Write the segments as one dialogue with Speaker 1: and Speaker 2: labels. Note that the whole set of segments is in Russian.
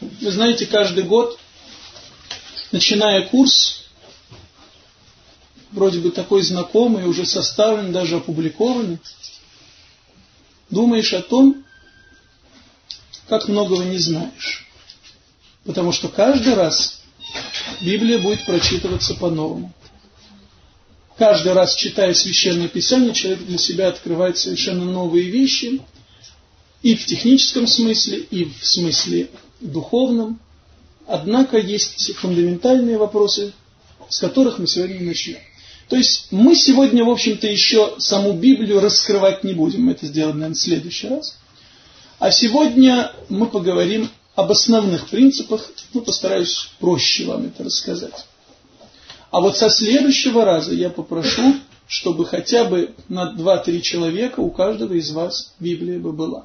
Speaker 1: Вы знаете, каждый год, начиная курс, вроде бы такой знакомый, уже составлен, даже опубликованный, думаешь о том, как многого не знаешь. Потому что каждый раз Библия будет прочитываться по-новому. Каждый раз, читая Священное Писание, человек для себя открывает совершенно новые вещи, и в техническом смысле, и в смысле духовном. Однако есть фундаментальные вопросы, с которых мы сегодня начнем. То есть мы сегодня, в общем-то, еще саму Библию раскрывать не будем. Мы это сделаем, наверное, в следующий раз. А сегодня мы поговорим об основных принципах. Ну, постараюсь проще вам это рассказать. А вот со следующего раза я попрошу, чтобы хотя бы на 2-3 человека у каждого из вас Библия бы была.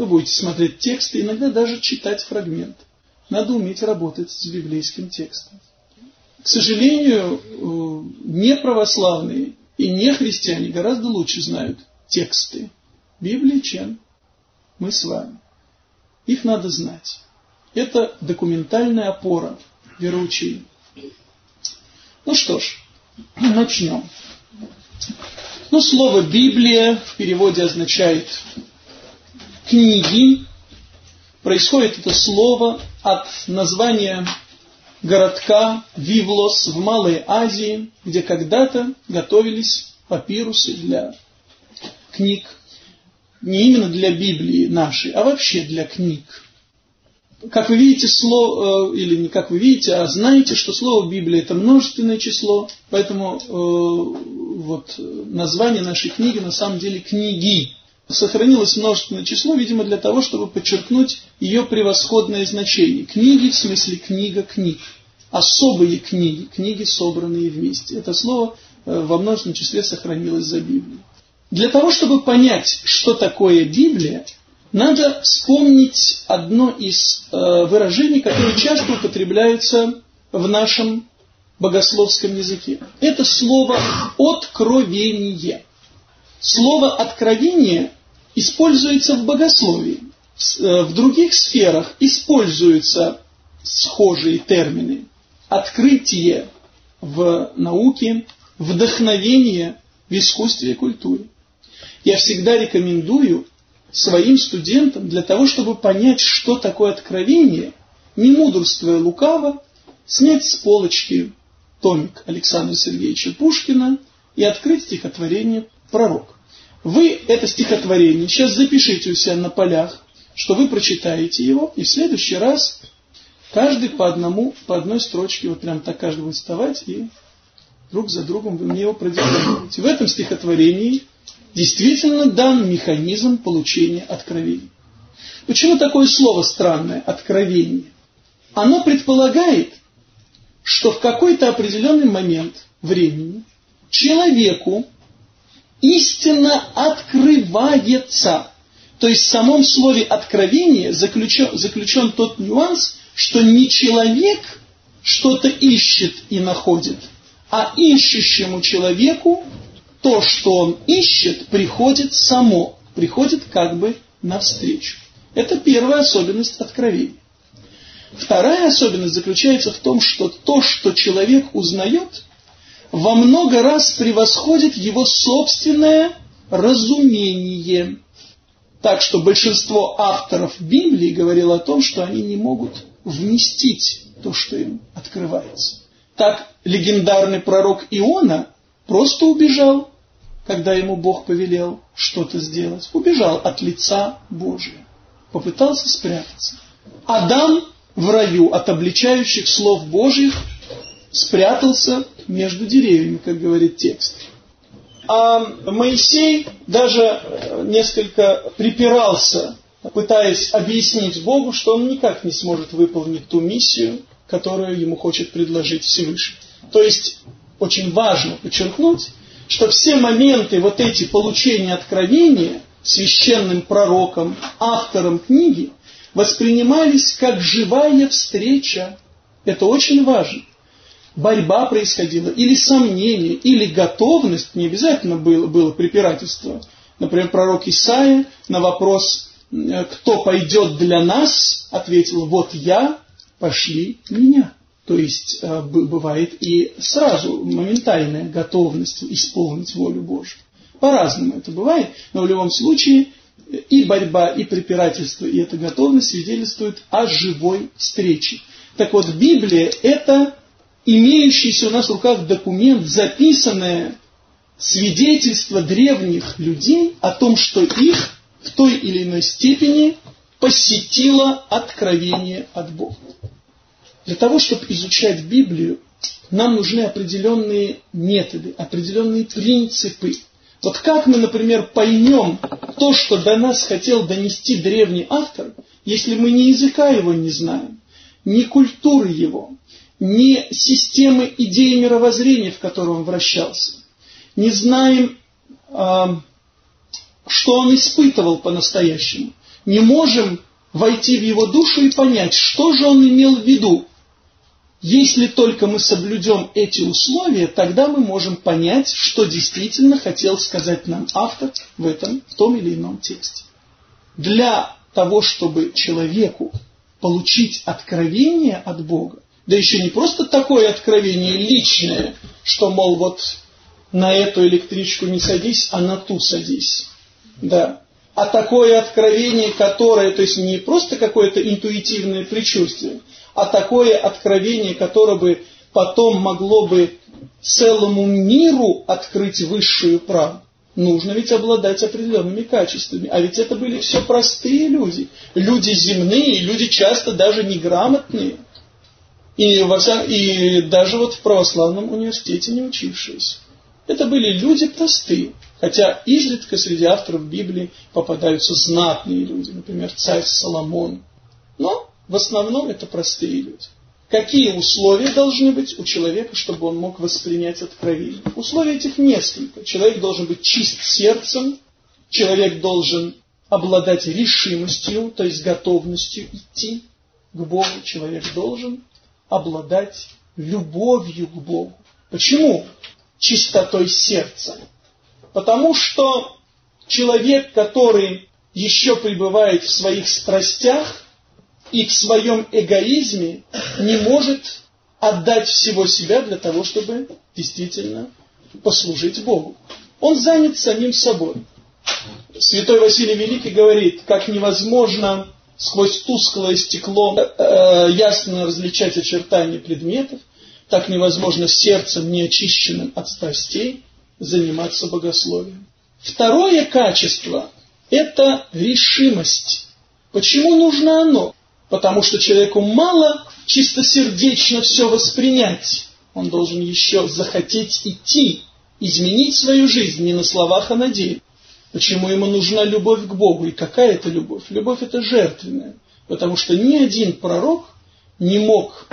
Speaker 1: Вы будете смотреть тексты, иногда даже читать фрагмент. Надо уметь работать с библейским текстом. К сожалению, э, не православные и не христиане гораздо лучше знают тексты Библии, чем мы с вами. Их надо знать. Это документальная опора вероучения. Ну что ж, начнем. Ну, слово «Библия» в переводе означает книги. Происходит это слово от названия городка Вивлос в Малой Азии, где когда-то готовились папирусы для книг. Не именно для Библии нашей, а вообще для книг. Как вы видите, слово, э, или не как вы видите, а знаете, что слово Библия это множественное число, поэтому э, вот название нашей книги на самом деле книги сохранилось множественное число, видимо, для того, чтобы подчеркнуть ее превосходное значение. Книги в смысле книга книг. Особые книги, книги, собранные вместе. Это слово э, во множественном числе сохранилось за Библией. Для того, чтобы понять, что такое Библия, надо вспомнить одно из э, выражений, которые часто употребляются в нашем богословском языке. Это слово «откровение». Слово «откровение» используется в богословии. Э, в других сферах используются схожие термины. Открытие в науке, вдохновение в искусстве и культуре. Я всегда рекомендую своим студентам для того, чтобы понять, что такое откровение, не мудрствуя лукаво, снять с полочки томик Александра Сергеевича Пушкина и открыть стихотворение «Пророк». Вы это стихотворение сейчас запишите у себя на полях, что вы прочитаете его, и в следующий раз каждый по одному, по одной строчке, вот прям так каждый будет вставать, и друг за другом вы мне его продекламируете. В этом стихотворении действительно дан механизм получения откровений. Почему такое слово странное «откровение»? Оно предполагает, что в какой-то определенный момент времени человеку истина открывается. То есть в самом слове откровение заключен, заключен тот нюанс, что не человек что-то ищет и находит, а ищущему человеку то, что он ищет, приходит само, приходит как бы навстречу. Это первая особенность откровения. Вторая особенность заключается в том, что то, что человек узнает, во много раз превосходит его собственное разумение. Так что большинство авторов Библии говорило о том, что они не могут вместить то, что им открывается. Так легендарный пророк Иона просто убежал, когда ему Бог повелел что-то сделать. Убежал от лица Божия. Попытался спрятаться. Адам в раю от обличающих слов Божьих спрятался между деревьями, как говорит текст. А Моисей даже э, несколько припирался, пытаясь объяснить Богу, что он никак не сможет выполнить ту миссию, которую ему хочет предложить Всевышний. То есть очень важно подчеркнуть, что все моменты вот эти получения откровения священным пророком, автором книги, воспринимались как живая встреча. Это очень важно борьба происходила, или сомнение, или готовность, не обязательно было, было препирательство. Например, пророк Исаия на вопрос кто пойдет для нас, ответил, вот я, пошли меня. То есть э, бывает и сразу моментальная готовность исполнить волю Божью. По-разному это бывает, но в любом случае и борьба, и препирательство, и эта готовность свидетельствуют о живой встрече. Так вот, Библия – это имеющийся у нас в руках документ, записанное свидетельство древних людей о том, что их в той или иной степени посетило откровение от Бога. Для того, чтобы изучать Библию, нам нужны определенные методы, определенные принципы. Вот как мы, например, поймем то, что до нас хотел донести древний автор, если мы ни языка его не знаем, ни культуры его, ни системы идеи мировоззрения, в котором он вращался, не знаем, что он испытывал по-настоящему, не можем войти в его душу и понять, что же он имел в виду. Если только мы соблюдем эти условия, тогда мы можем понять, что действительно хотел сказать нам автор в этом, в том или ином тексте. Для того, чтобы человеку получить откровение от Бога, да еще не просто такое откровение личное, что, мол, вот на эту электричку не садись, а на ту садись. Да. А такое откровение, которое, то есть не просто какое-то интуитивное предчувствие, а такое откровение, которое бы потом могло бы целому миру открыть высшую правду. Нужно ведь обладать определенными качествами. А ведь это были все простые люди. Люди земные, люди часто даже неграмотные. И, во вся, и даже вот в православном университете не учившиеся. Это были люди простые. Хотя изредка среди авторов Библии попадаются знатные люди, например, царь Соломон. Но в основном это простые люди. Какие условия должны быть у человека, чтобы он мог воспринять откровение? Условий этих несколько. Человек должен быть чист сердцем, человек должен обладать решимостью, то есть готовностью идти к Богу. Человек должен обладать любовью к Богу. Почему? Чистотой сердца. Потому что человек, который еще пребывает в своих страстях и в своем эгоизме, не может отдать всего себя для того, чтобы действительно послужить Богу. Он занят самим собой. Святой Василий Великий говорит, как невозможно сквозь тусклое стекло э, ясно различать очертания предметов, так невозможно сердцем, неочищенным от страстей, заниматься богословием. Второе качество – это решимость. Почему нужно оно? Потому что человеку мало чистосердечно все воспринять. Он должен еще захотеть идти, изменить свою жизнь не на словах, а на деле. Почему ему нужна любовь к Богу? И какая это любовь? Любовь это жертвенная. Потому что ни один пророк не мог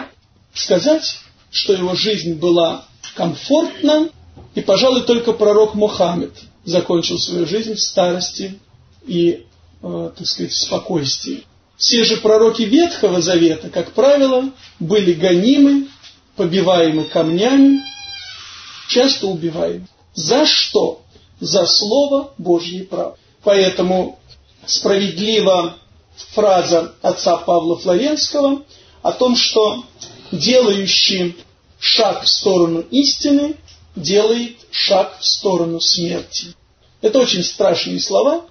Speaker 1: сказать, что его жизнь была комфортна, и, пожалуй, только пророк Мухаммед закончил свою жизнь в старости и, э, так сказать, в спокойствии. Все же пророки Ветхого Завета, как правило, были гонимы, побиваемы камнями, часто убиваемы. За что? За Слово Божье прав. Поэтому справедлива фраза отца Павла Флоренского о том, что делающий шаг в сторону истины делает шаг в сторону смерти. Это очень страшные слова,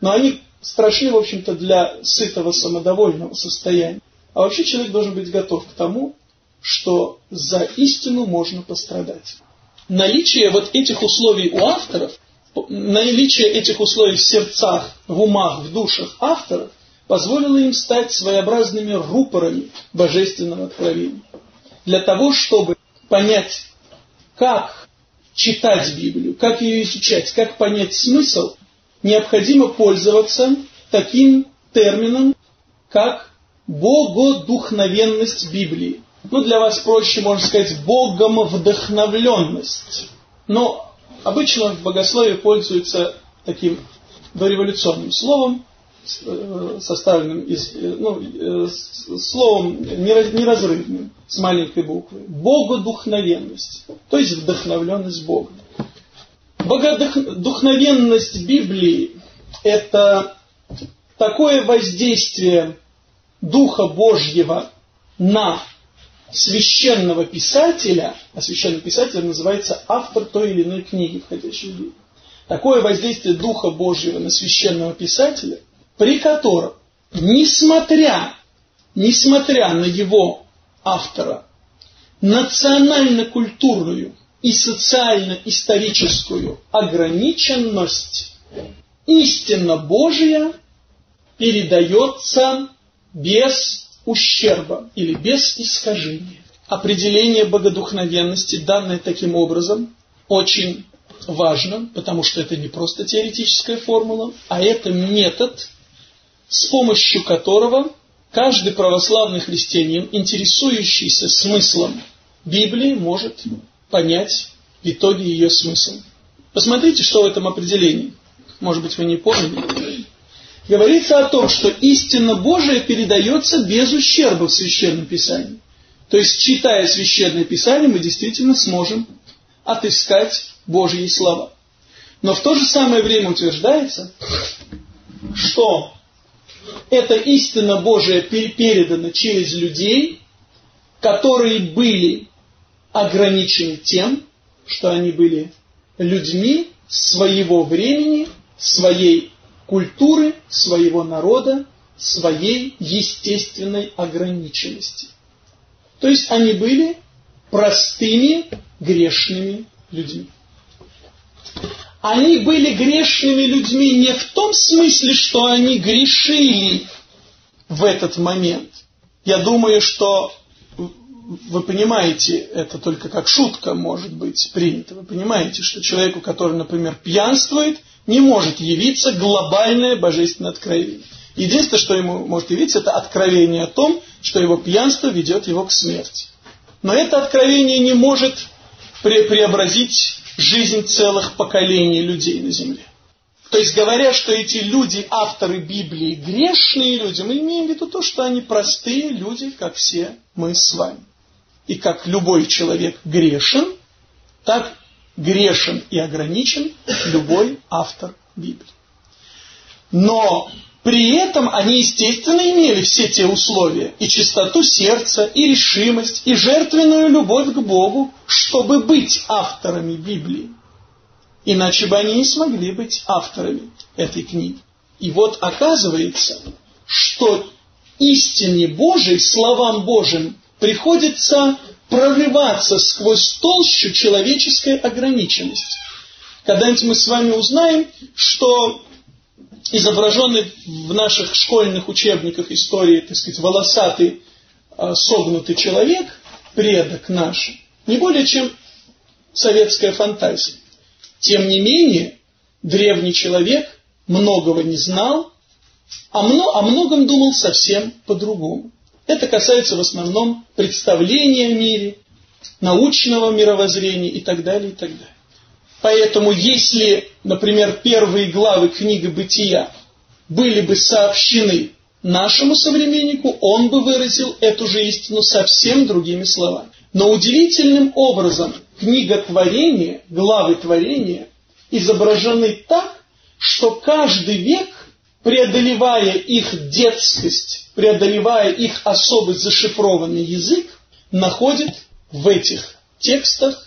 Speaker 1: но они страшны, в общем-то, для сытого самодовольного состояния. А вообще человек должен быть готов к тому, что за истину можно пострадать. Наличие вот этих условий у авторов, наличие этих условий в сердцах, в умах, в душах авторов позволило им стать своеобразными рупорами божественного откровения. Для того, чтобы понять, как читать Библию, как ее изучать, как понять смысл, необходимо пользоваться таким термином, как богодухновенность Библии. Ну, для вас проще, можно сказать, Богом вдохновленность. Но обычно в богословии пользуются таким дореволюционным словом, Э, составленным из, э, ну, э, словом неразрывным, с маленькой буквы. Богодухновенность, то есть вдохновленность Богом. Богодухновенность Библии – это такое воздействие Духа Божьего на священного писателя, а священный писатель называется автор той или иной книги, входящей в Библию. Такое воздействие Духа Божьего на священного писателя, при котором, несмотря, несмотря на его автора, национально-культурную и социально-историческую ограниченность, истина Божия передается без ущерба или без искажения. Определение богодухновенности, данное таким образом, очень важно, потому что это не просто теоретическая формула, а это метод, с помощью которого каждый православный христианин, интересующийся смыслом Библии, может понять в итоге ее смысл. Посмотрите, что в этом определении. Может быть, вы не поняли говорится о том, что истина Божия передается без ущерба в Священном Писании. То есть, читая Священное Писание, мы действительно сможем отыскать Божьи слова. Но в то же самое время утверждается, что эта истина Божия передана через людей, которые были ограничены тем, что они были людьми своего времени, своей культуры своего народа, своей естественной ограниченности. То есть они были простыми грешными людьми. Они были грешными людьми не в том смысле, что они грешили в этот момент. Я думаю, что вы понимаете, это только как шутка может быть принято. Вы понимаете, что человеку, который, например, пьянствует – не может явиться глобальное божественное откровение. Единственное, что ему может явиться, это откровение о том, что его пьянство ведет его к смерти. Но это откровение не может пре преобразить жизнь целых поколений людей на земле. То есть, говоря, что эти люди, авторы Библии, грешные люди, мы имеем в виду то, что они простые люди, как все мы с вами. И как любой человек грешен, так грешен и ограничен любой автор Библии. Но при этом они, естественно, имели все те условия, и чистоту сердца, и решимость, и жертвенную любовь к Богу, чтобы быть авторами Библии. Иначе бы они не смогли быть авторами этой книги. И вот оказывается, что истине Божией, словам Божьим, приходится прорываться сквозь толщу человеческой ограниченности. Когда-нибудь мы с вами узнаем, что изображенный в наших школьных учебниках истории, так сказать, волосатый, а, согнутый человек, предок наш, не более чем советская фантазия. Тем не менее, древний человек многого не знал, а многом думал совсем по-другому. Это касается в основном представления о мире, научного мировоззрения и так далее, и так далее. Поэтому если, например, первые главы книги «Бытия» были бы сообщены нашему современнику, он бы выразил эту же истину совсем другими словами. Но удивительным образом книга творения, главы творения изображены так, что каждый век, преодолевая их детскость преодолевая их особый зашифрованный язык, находит в этих текстах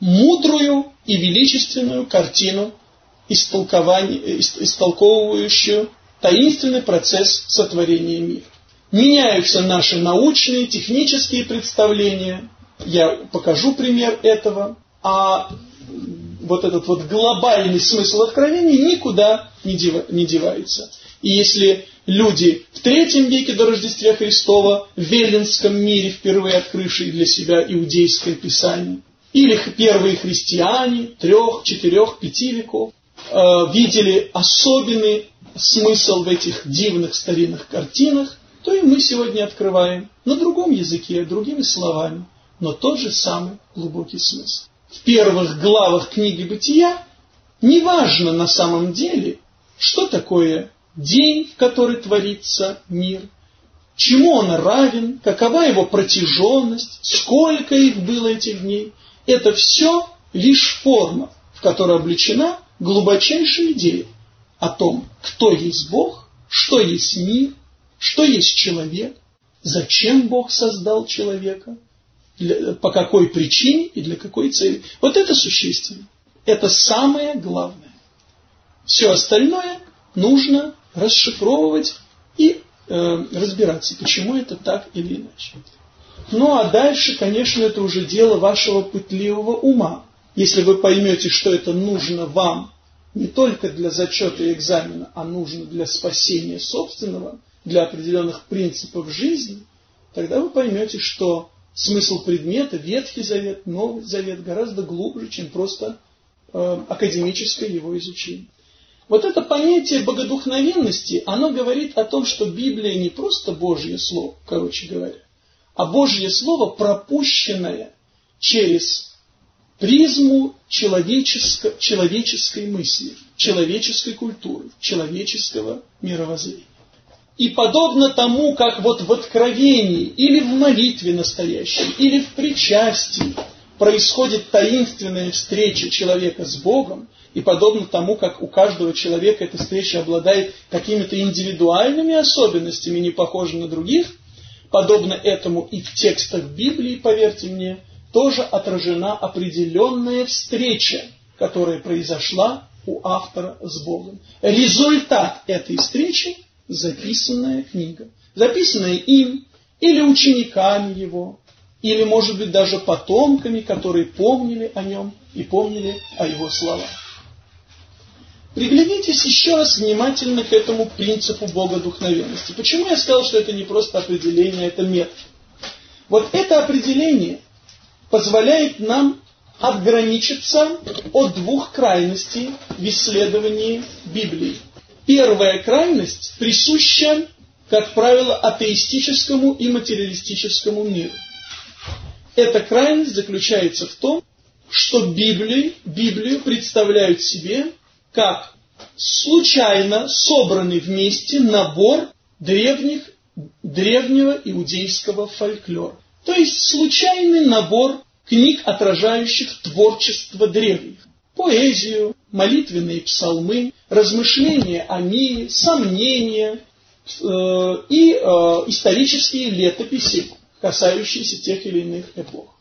Speaker 1: мудрую и величественную картину, истолковывающую таинственный процесс сотворения мира. Меняются наши научные, технические представления, я покажу пример этого, а вот этот вот глобальный смысл откровения никуда не девается. И если люди в третьем веке до Рождества Христова в Веллинском мире, впервые открывшие для себя иудейское писание, или первые христиане трех, четырех, пяти веков, э, видели особенный смысл в этих дивных старинных картинах, то и мы сегодня открываем на другом языке, другими словами, но тот же самый глубокий смысл. В первых главах книги Бытия неважно на самом деле, что такое день, в который творится мир, чему он равен, какова его протяженность, сколько их было этих дней. Это все лишь форма, в которой облечена глубочайшая идея о том, кто есть Бог, что есть мир, что есть человек, зачем Бог создал человека, для, по какой причине и для какой цели. Вот это существенно. Это самое главное. Все остальное нужно расшифровывать и э, разбираться, почему это так или иначе. Ну а дальше, конечно, это уже дело вашего пытливого ума. Если вы поймете, что это нужно вам не только для зачета и экзамена, а нужно для спасения собственного, для определенных принципов жизни, тогда вы поймете, что смысл предмета, Ветхий Завет, Новый Завет гораздо глубже, чем просто э, академическое его изучение. Вот это понятие богодухновенности, оно говорит о том, что Библия не просто Божье Слово, короче говоря, а Божье Слово, пропущенное через призму человеческой, мысли, человеческой культуры, человеческого мировоззрения. И подобно тому, как вот в откровении или в молитве настоящей, или в причастии происходит таинственная встреча человека с Богом, и подобно тому, как у каждого человека эта встреча обладает какими-то индивидуальными особенностями, не похожими на других, подобно этому и в текстах Библии, поверьте мне, тоже отражена определенная встреча, которая произошла у автора с Богом. Результат этой встречи – записанная книга. Записанная им или учениками его, или, может быть, даже потомками, которые помнили о нем и помнили о его словах. Приглядитесь еще раз внимательно к этому принципу богодухновенности. Почему я сказал, что это не просто определение, это метод? Вот это определение позволяет нам отграничиться от двух крайностей в исследовании Библии. Первая крайность присуща, как правило, атеистическому и материалистическому миру. Эта крайность заключается в том, что Библию, Библию представляют себе как случайно собранный вместе набор древних, древнего иудейского фольклора. То есть случайный набор книг, отражающих творчество древних. Поэзию, молитвенные псалмы, размышления о мире, сомнения э, и э, исторические летописи, касающиеся тех или иных эпох.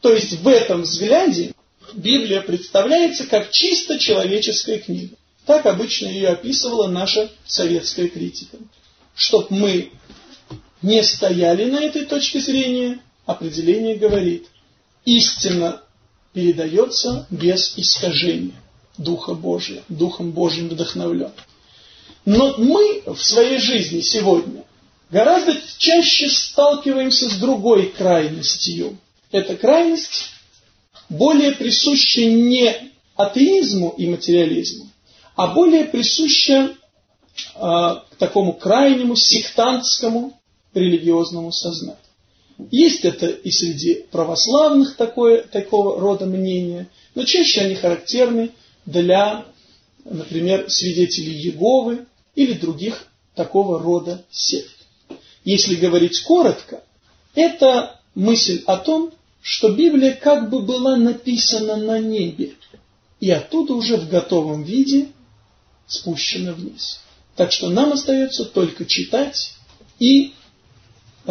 Speaker 1: То есть в этом взгляде Библия представляется как чисто человеческая книга. Так обычно ее описывала наша советская критика. Чтоб мы не стояли на этой точке зрения, определение говорит, истина передается без искажения Духа Божия, Духом Божьим вдохновлен. Но мы в своей жизни сегодня гораздо чаще сталкиваемся с другой крайностью. Эта крайность более присуща не атеизму и материализму, а более присуща э, такому крайнему сектантскому религиозному сознанию. Есть это и среди православных такое, такого рода мнения, но чаще они характерны для, например, свидетелей Еговы или других такого рода сект. Если говорить коротко, это мысль о том, что Библия как бы была написана на небе, и оттуда уже в готовом виде спущена вниз. Так что нам остается только читать и,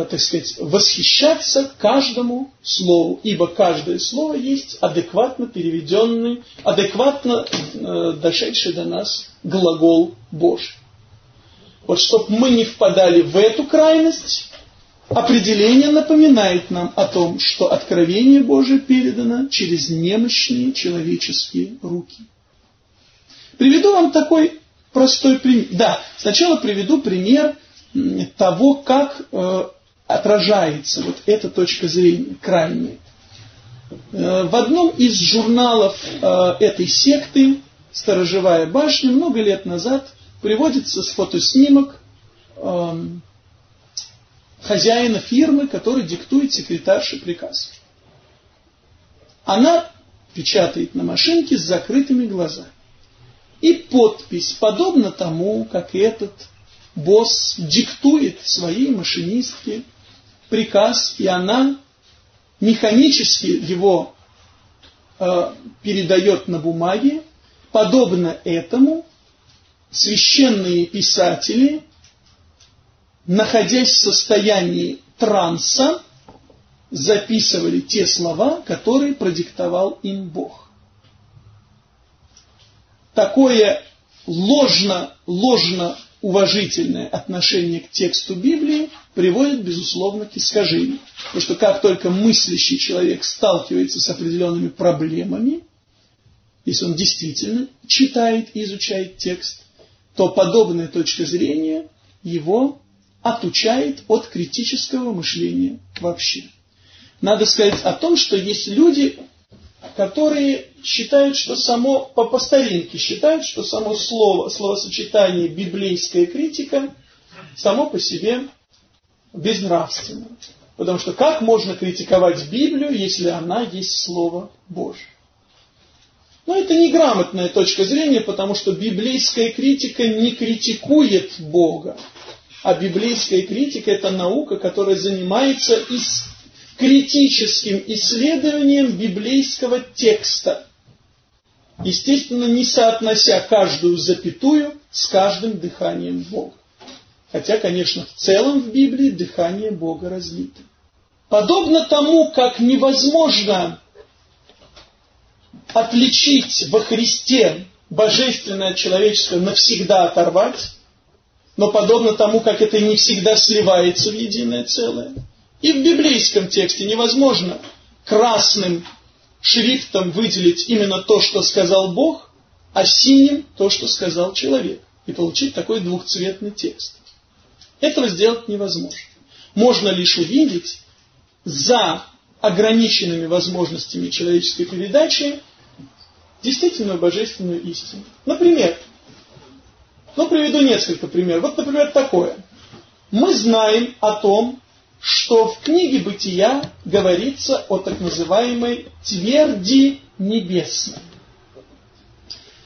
Speaker 1: так сказать, восхищаться каждому слову, ибо каждое слово есть адекватно переведенный, адекватно э, дошедший до нас глагол Божий. Вот чтобы мы не впадали в эту крайность, Определение напоминает нам о том, что откровение Божие передано через немощные человеческие руки. Приведу вам такой простой пример. Да, сначала приведу пример того, как э, отражается вот эта точка зрения крайняя. Э, в одном из журналов э, этой секты «Сторожевая башня» много лет назад приводится с фотоснимок э, хозяина фирмы, который диктует секретарше приказ. Она печатает на машинке с закрытыми глазами. И подпись, подобно тому, как этот босс диктует своей машинистке приказ, и она механически его э, передает на бумаге, подобно этому священные писатели находясь в состоянии транса, записывали те слова, которые продиктовал им Бог. Такое ложно, ложно уважительное отношение к тексту Библии приводит, безусловно, к искажению. Потому что как только мыслящий человек сталкивается с определенными проблемами, если он действительно читает и изучает текст, то подобная точка зрения его отучает от критического мышления вообще. Надо сказать о том, что есть люди, которые считают, что само, по, по старинке считают, что само слово, словосочетание библейская критика само по себе безнравственно. Потому что как можно критиковать Библию, если она есть Слово Божье? Но это неграмотная точка зрения, потому что библейская критика не критикует Бога. А библейская критика – это наука, которая занимается ис критическим исследованием библейского текста. Естественно, не соотнося каждую запятую с каждым дыханием Бога. Хотя, конечно, в целом в Библии дыхание Бога разлито. Подобно тому, как невозможно отличить во Христе божественное от человеческого навсегда оторвать, но подобно тому, как это не всегда сливается в единое целое. И в библейском тексте невозможно красным шрифтом выделить именно то, что сказал Бог, а синим то, что сказал человек. И получить такой двухцветный текст. Этого сделать невозможно. Можно лишь увидеть за ограниченными возможностями человеческой передачи действительную божественную истину. Например, ну приведу несколько примеров. Вот, например, такое. Мы знаем о том, что в книге Бытия говорится о так называемой тверди небесной.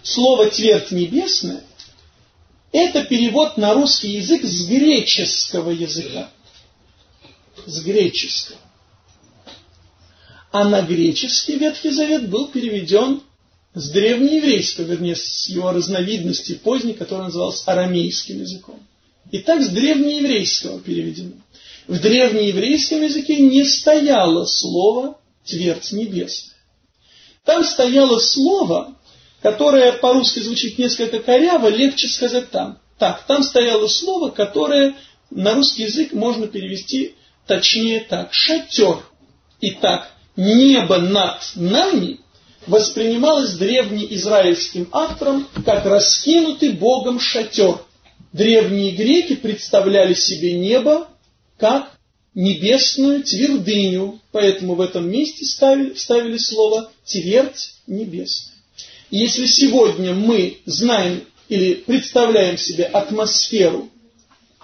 Speaker 1: Слово «твердь небесная» – это перевод на русский язык с греческого языка. С греческого. А на греческий Ветхий Завет был переведен с древнееврейского, вернее, с его разновидности поздней, который назывался арамейским языком. И так с древнееврейского переведено. В древнееврейском языке не стояло слово «твердь небесная». Там стояло слово, которое по-русски звучит несколько коряво, легче сказать там. Так, там стояло слово, которое на русский язык можно перевести точнее так. Шатер. Итак, небо над нами воспринималось древнеизраильским автором как раскинутый Богом шатер. Древние греки представляли себе небо как небесную твердыню, поэтому в этом месте ставили, ставили слово «твердь небесная». Если сегодня мы знаем или представляем себе атмосферу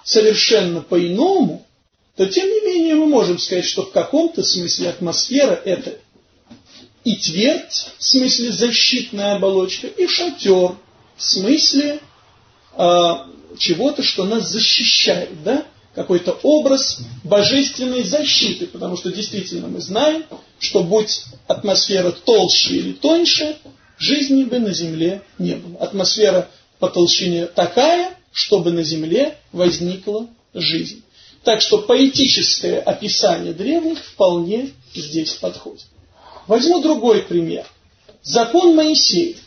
Speaker 1: совершенно по-иному, то тем не менее мы можем сказать, что в каком-то смысле атмосфера это и твердь, в смысле защитная оболочка, и шатер, в смысле э, чего-то, что нас защищает, да? Какой-то образ божественной защиты, потому что действительно мы знаем, что будь атмосфера толще или тоньше, жизни бы на Земле не было. Атмосфера по толщине такая, чтобы на Земле возникла жизнь. Так что поэтическое описание древних вполне здесь подходит. Возьму другой пример. Закон Моисеев.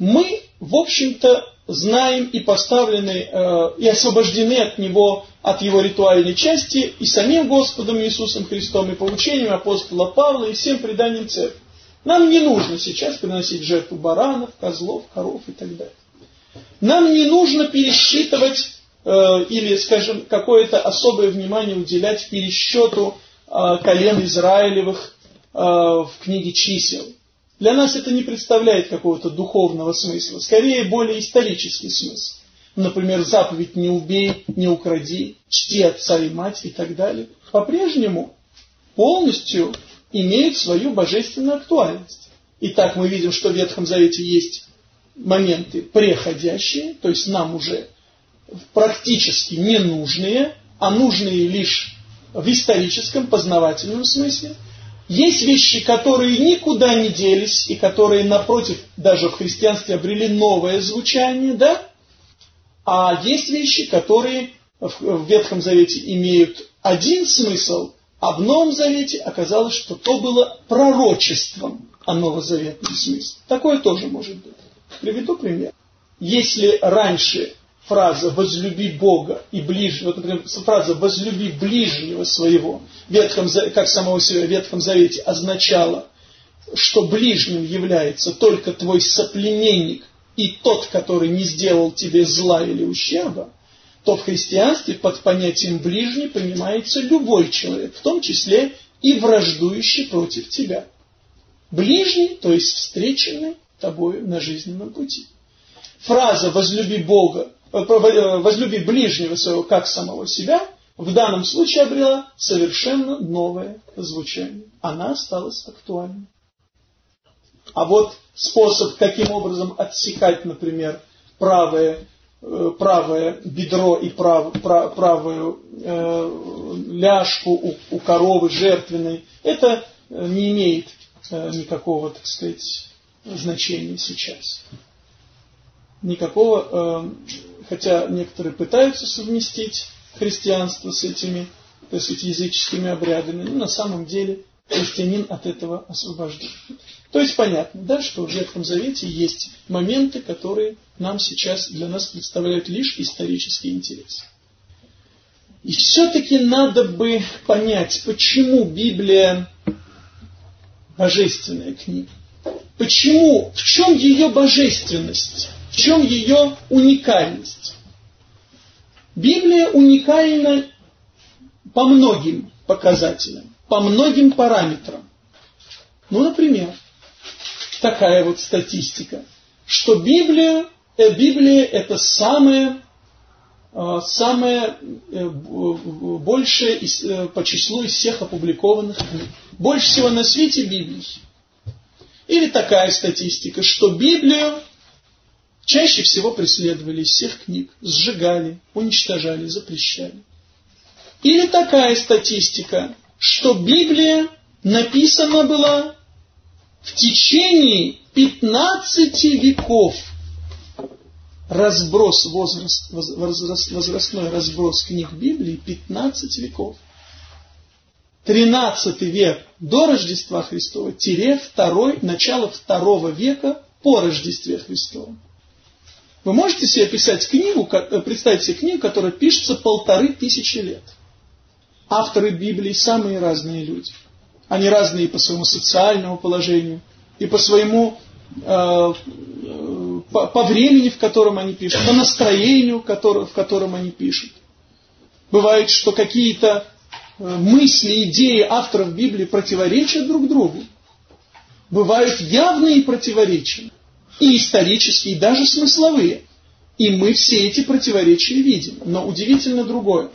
Speaker 1: Мы, в общем-то, знаем и поставлены, э, и освобождены от него, от его ритуальной части, и самим Господом Иисусом Христом, и поучением апостола Павла, и всем преданием церкви. Нам не нужно сейчас приносить жертву баранов, козлов, коров и так далее. Нам не нужно пересчитывать э, или, скажем, какое-то особое внимание уделять пересчету э, колен Израилевых э, в книге чисел. Для нас это не представляет какого-то духовного смысла, скорее более исторический смысл. Например, заповедь «не убей», «не укради», «чти отца и мать» и так далее. По-прежнему полностью имеют свою божественную актуальность. Итак, мы видим, что в Ветхом Завете есть моменты преходящие, то есть нам уже практически ненужные, а нужные лишь в историческом, познавательном смысле – есть вещи, которые никуда не делись, и которые, напротив, даже в христианстве обрели новое звучание, да? А есть вещи, которые в Ветхом Завете имеют один смысл, а в Новом Завете оказалось, что то было пророчеством о новозаветном смысле. Такое тоже может быть. Приведу пример. Если раньше фраза «возлюби Бога и ближнего», например, фраза «возлюби ближнего своего» Ветхом, как самого себя в Ветхом Завете означала, что ближним является только твой соплеменник и тот, который не сделал тебе зла или ущерба, то в христианстве под понятием ближний понимается любой человек, в том числе и враждующий против тебя. Ближний, то есть встреченный тобою на жизненном пути. Фраза «возлюби Бога», э, э, «возлюби ближнего своего, как самого себя» в данном случае обрела совершенно новое звучание. Она осталась актуальной. А вот способ, каким образом отсекать, например, правое, э, правое бедро и прав, прав, правую э, ляжку у, у коровы жертвенной, это не имеет э, никакого, так сказать, значения сейчас. Никакого, э, хотя некоторые пытаются совместить христианство с этими, так сказать, языческими обрядами, но на самом деле христианин от этого освобожден. То есть понятно, да, что в Ветхом Завете есть моменты, которые нам сейчас для нас представляют лишь исторический интерес. И все-таки надо бы понять, почему Библия божественная книга. Почему, в чем ее божественность, в чем ее уникальность. Библия уникальна по многим показателям, по многим параметрам. Ну, например, такая вот статистика, что Библия, э, Библия это самое, э, самое э, большее из, э, по числу из всех опубликованных книг. Больше всего на свете Библии. Или такая статистика, что Библию чаще всего преследовали из всех книг, сжигали, уничтожали, запрещали. Или такая статистика, что Библия написана была в течение 15 веков разброс, возраст, возраст, возрастной разброс книг Библии 15 веков. 13 век до Рождества Христова, тире второй, начало второго века по Рождестве Христовом. Вы можете себе писать книгу, представить себе книгу, которая пишется полторы тысячи лет. Авторы Библии самые разные люди. Они разные по своему социальному положению, и по своему, э, э, по, по времени, в котором они пишут, по настроению, который, в котором они пишут. Бывает, что какие-то э, мысли, идеи авторов Библии противоречат друг другу. Бывают явные противоречия, и исторические, и даже смысловые. И мы все эти противоречия видим. Но удивительно другое.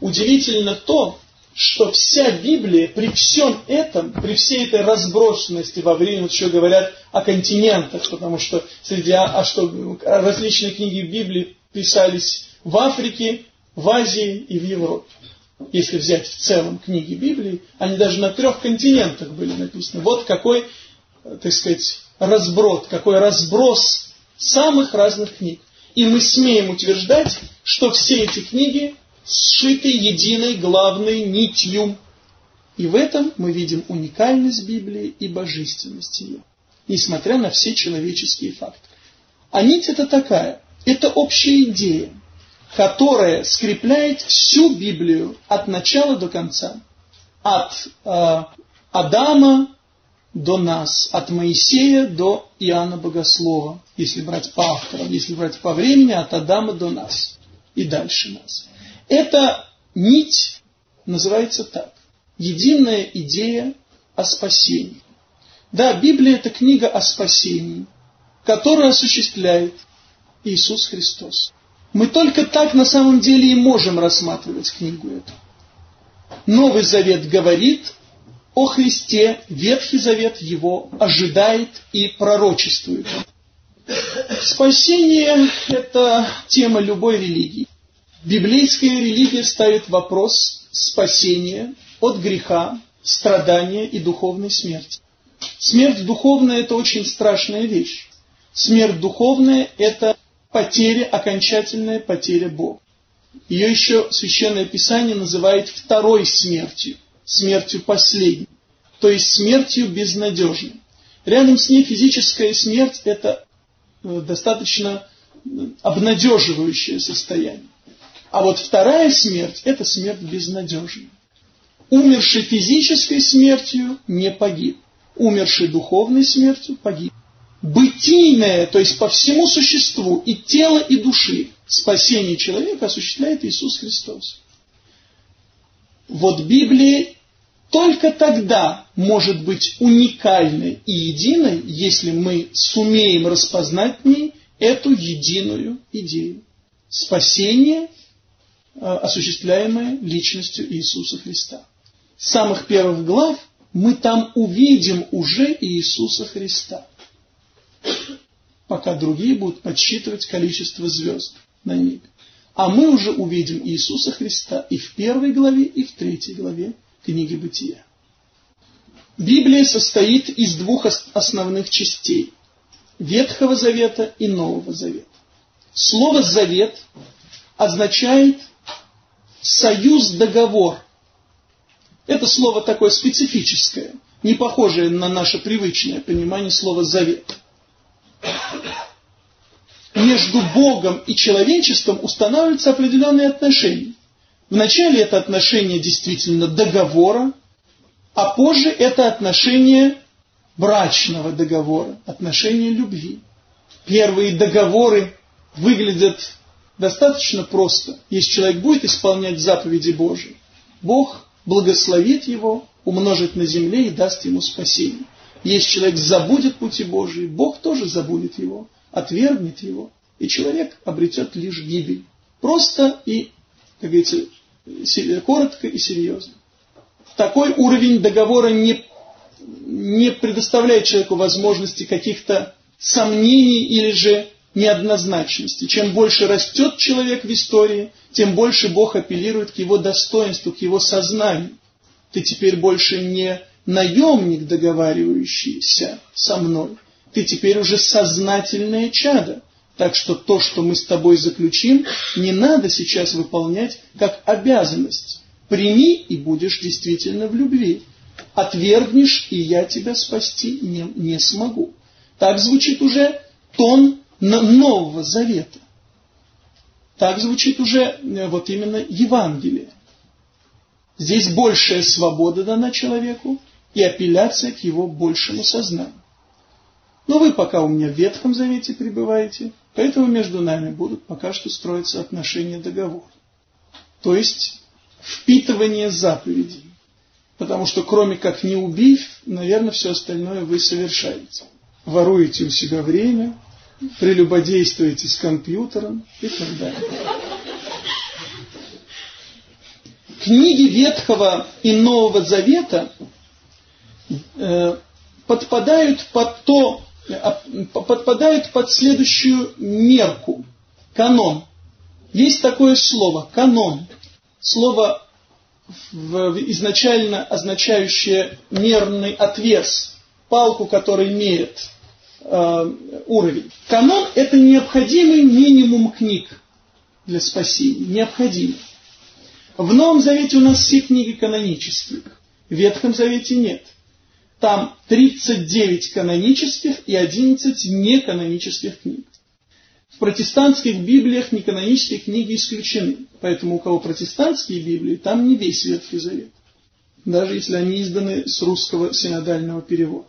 Speaker 1: Удивительно то, что вся Библия при всем этом, при всей этой разбросанности во времени, вот еще говорят о континентах, потому что среди, а, а что различные книги Библии писались в Африке, в Азии и в Европе. Если взять в целом книги Библии, они даже на трех континентах были написаны. Вот какой, так сказать, разброд, какой разброс самых разных книг. И мы смеем утверждать, что все эти книги сшиты единой главной нитью. И в этом мы видим уникальность Библии и божественность ее, несмотря на все человеческие факты. А нить это такая, это общая идея, которая скрепляет всю Библию от начала до конца. От э, Адама до нас, от Моисея до Иоанна Богослова, если брать по авторам, если брать по времени, от Адама до нас и дальше нас. Эта нить называется так. Единая идея о спасении. Да, Библия это книга о спасении, которую осуществляет Иисус Христос. Мы только так на самом деле и можем рассматривать книгу эту. Новый Завет говорит о Христе, Ветхий Завет его ожидает и пророчествует. Спасение – это тема любой религии. Библейская религия ставит вопрос спасения от греха, страдания и духовной смерти. Смерть духовная – это очень страшная вещь. Смерть духовная – это потеря, окончательная потеря Бога. Ее еще Священное Писание называет второй смертью, смертью последней, то есть смертью безнадежной. Рядом с ней физическая смерть – это э, достаточно э, обнадеживающее состояние. А вот вторая смерть – это смерть безнадежная. Умерший физической смертью не погиб. Умерший духовной смертью погиб. Бытийное, то есть по всему существу и тела, и души, спасение человека осуществляет Иисус Христос. Вот Библия только тогда может быть уникальной и единой, если мы сумеем распознать в ней эту единую идею. Спасение, осуществляемое личностью Иисуса Христа. С самых первых глав мы там увидим уже Иисуса Христа. Пока другие будут подсчитывать количество звезд на небе. А мы уже увидим Иисуса Христа и в первой главе, и в третьей главе книги Бытия. Библия состоит из двух основных частей – Ветхого Завета и Нового Завета. Слово «завет» означает союз-договор. Это слово такое специфическое, не похожее на наше привычное понимание слова «завет». Между Богом и человечеством устанавливаются определенные отношения. Вначале это отношение действительно договора, а позже это отношение брачного договора, отношение любви. Первые договоры выглядят достаточно просто. Если человек будет исполнять заповеди Божьи, Бог благословит его, умножит на земле и даст ему спасение. Если человек забудет пути Божьи, Бог тоже забудет его, отвергнет его, и человек обретет лишь гибель. Просто и, как говорится, коротко и серьезно. Такой уровень договора не, не предоставляет человеку возможности каких-то сомнений или же неоднозначности. Чем больше растет человек в истории, тем больше Бог апеллирует к его достоинству, к его сознанию. Ты теперь больше не наемник, договаривающийся со мной. Ты теперь уже сознательное чадо. Так что то, что мы с тобой заключим, не надо сейчас выполнять как обязанность. Прими и будешь действительно в любви. Отвергнешь, и я тебя спасти не, не смогу. Так звучит уже тон Нового Завета. Так звучит уже э, вот именно Евангелие. Здесь большая свобода дана человеку и апелляция к его большему сознанию. Но вы пока у меня в Ветхом Завете пребываете, Поэтому между нами будут пока что строиться отношения договор. То есть впитывание заповедей. Потому что кроме как не убив, наверное, все остальное вы совершаете. Воруете у себя время, прелюбодействуете с компьютером и так далее. Книги Ветхого и Нового Завета э, подпадают под то а, подпадают под следующую мерку. Канон. Есть такое слово – канон. Слово изначально означающее мерный отвес, палку, которая мерит э, уровень. Канон – это необходимый минимум книг для спасения. Необходимый. В Новом Завете у нас все книги канонические. В Ветхом Завете нет – там 39 канонических и 11 неканонических книг. В протестантских Библиях неканонические книги исключены. Поэтому у кого протестантские Библии, там не весь Ветхий Завет. Даже если они изданы с русского синодального перевода.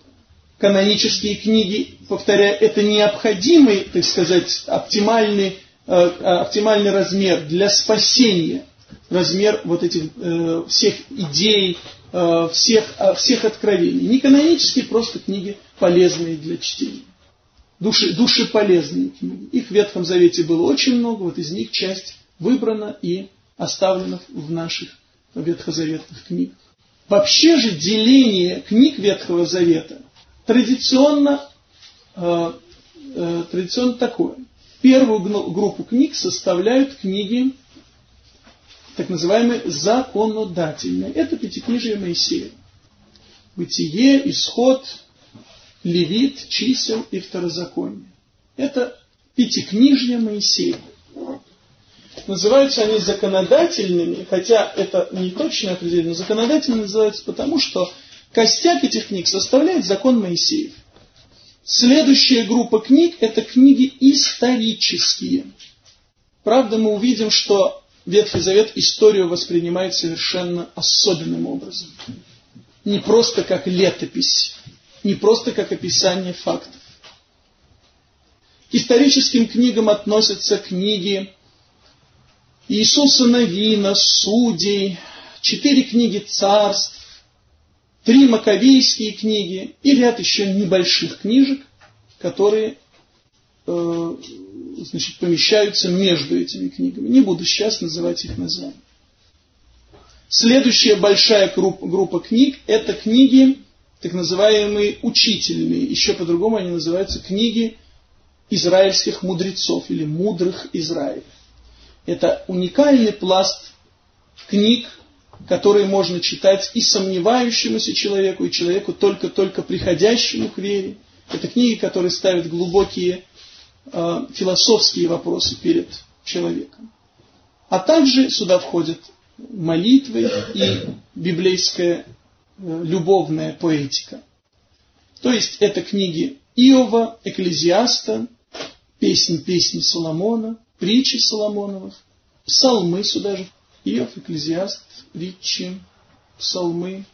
Speaker 1: Канонические книги, повторяю, это необходимый, так сказать, оптимальный, э, оптимальный размер для спасения. Размер вот этих э, всех идей, Э, всех, э, всех откровений. Не канонические, просто книги полезные для чтения. Души, душеполезные книги. Их в Ветхом Завете было очень много, вот из них часть выбрана и оставлена в наших ветхозаветных книгах. Вообще же деление книг Ветхого Завета традиционно, э, э, традиционно такое. Первую группу книг составляют книги так называемые законодательные. Это пятикнижие Моисея. Бытие, Исход, Левит, Чисел и Второзаконие. Это пятикнижие Моисея. Называются они законодательными, хотя это не точное определение, но законодательными называются потому, что костяк этих книг составляет закон Моисеев. Следующая группа книг – это книги исторические. Правда, мы увидим, что Ветхий Завет историю воспринимает совершенно особенным образом. Не просто как летопись, не просто как описание фактов. К историческим книгам относятся книги Иисуса Новина, Судей, четыре книги царств, три маковейские книги и ряд еще небольших книжек, которые э, значит, помещаются между этими книгами. Не буду сейчас называть их названия. Следующая большая группа, группа книг – это книги, так называемые учительные. Еще по-другому они называются книги израильских мудрецов или мудрых Израиля. Это уникальный пласт книг, которые можно читать и сомневающемуся человеку, и человеку только-только приходящему к вере. Это книги, которые ставят глубокие э, философские вопросы перед человеком. А также сюда входят молитвы и библейская э, любовная поэтика. То есть это книги Иова, Экклезиаста, песнь песни Соломона, притчи Соломоновых, псалмы сюда же, Иов, Экклезиаст, притчи, псалмы,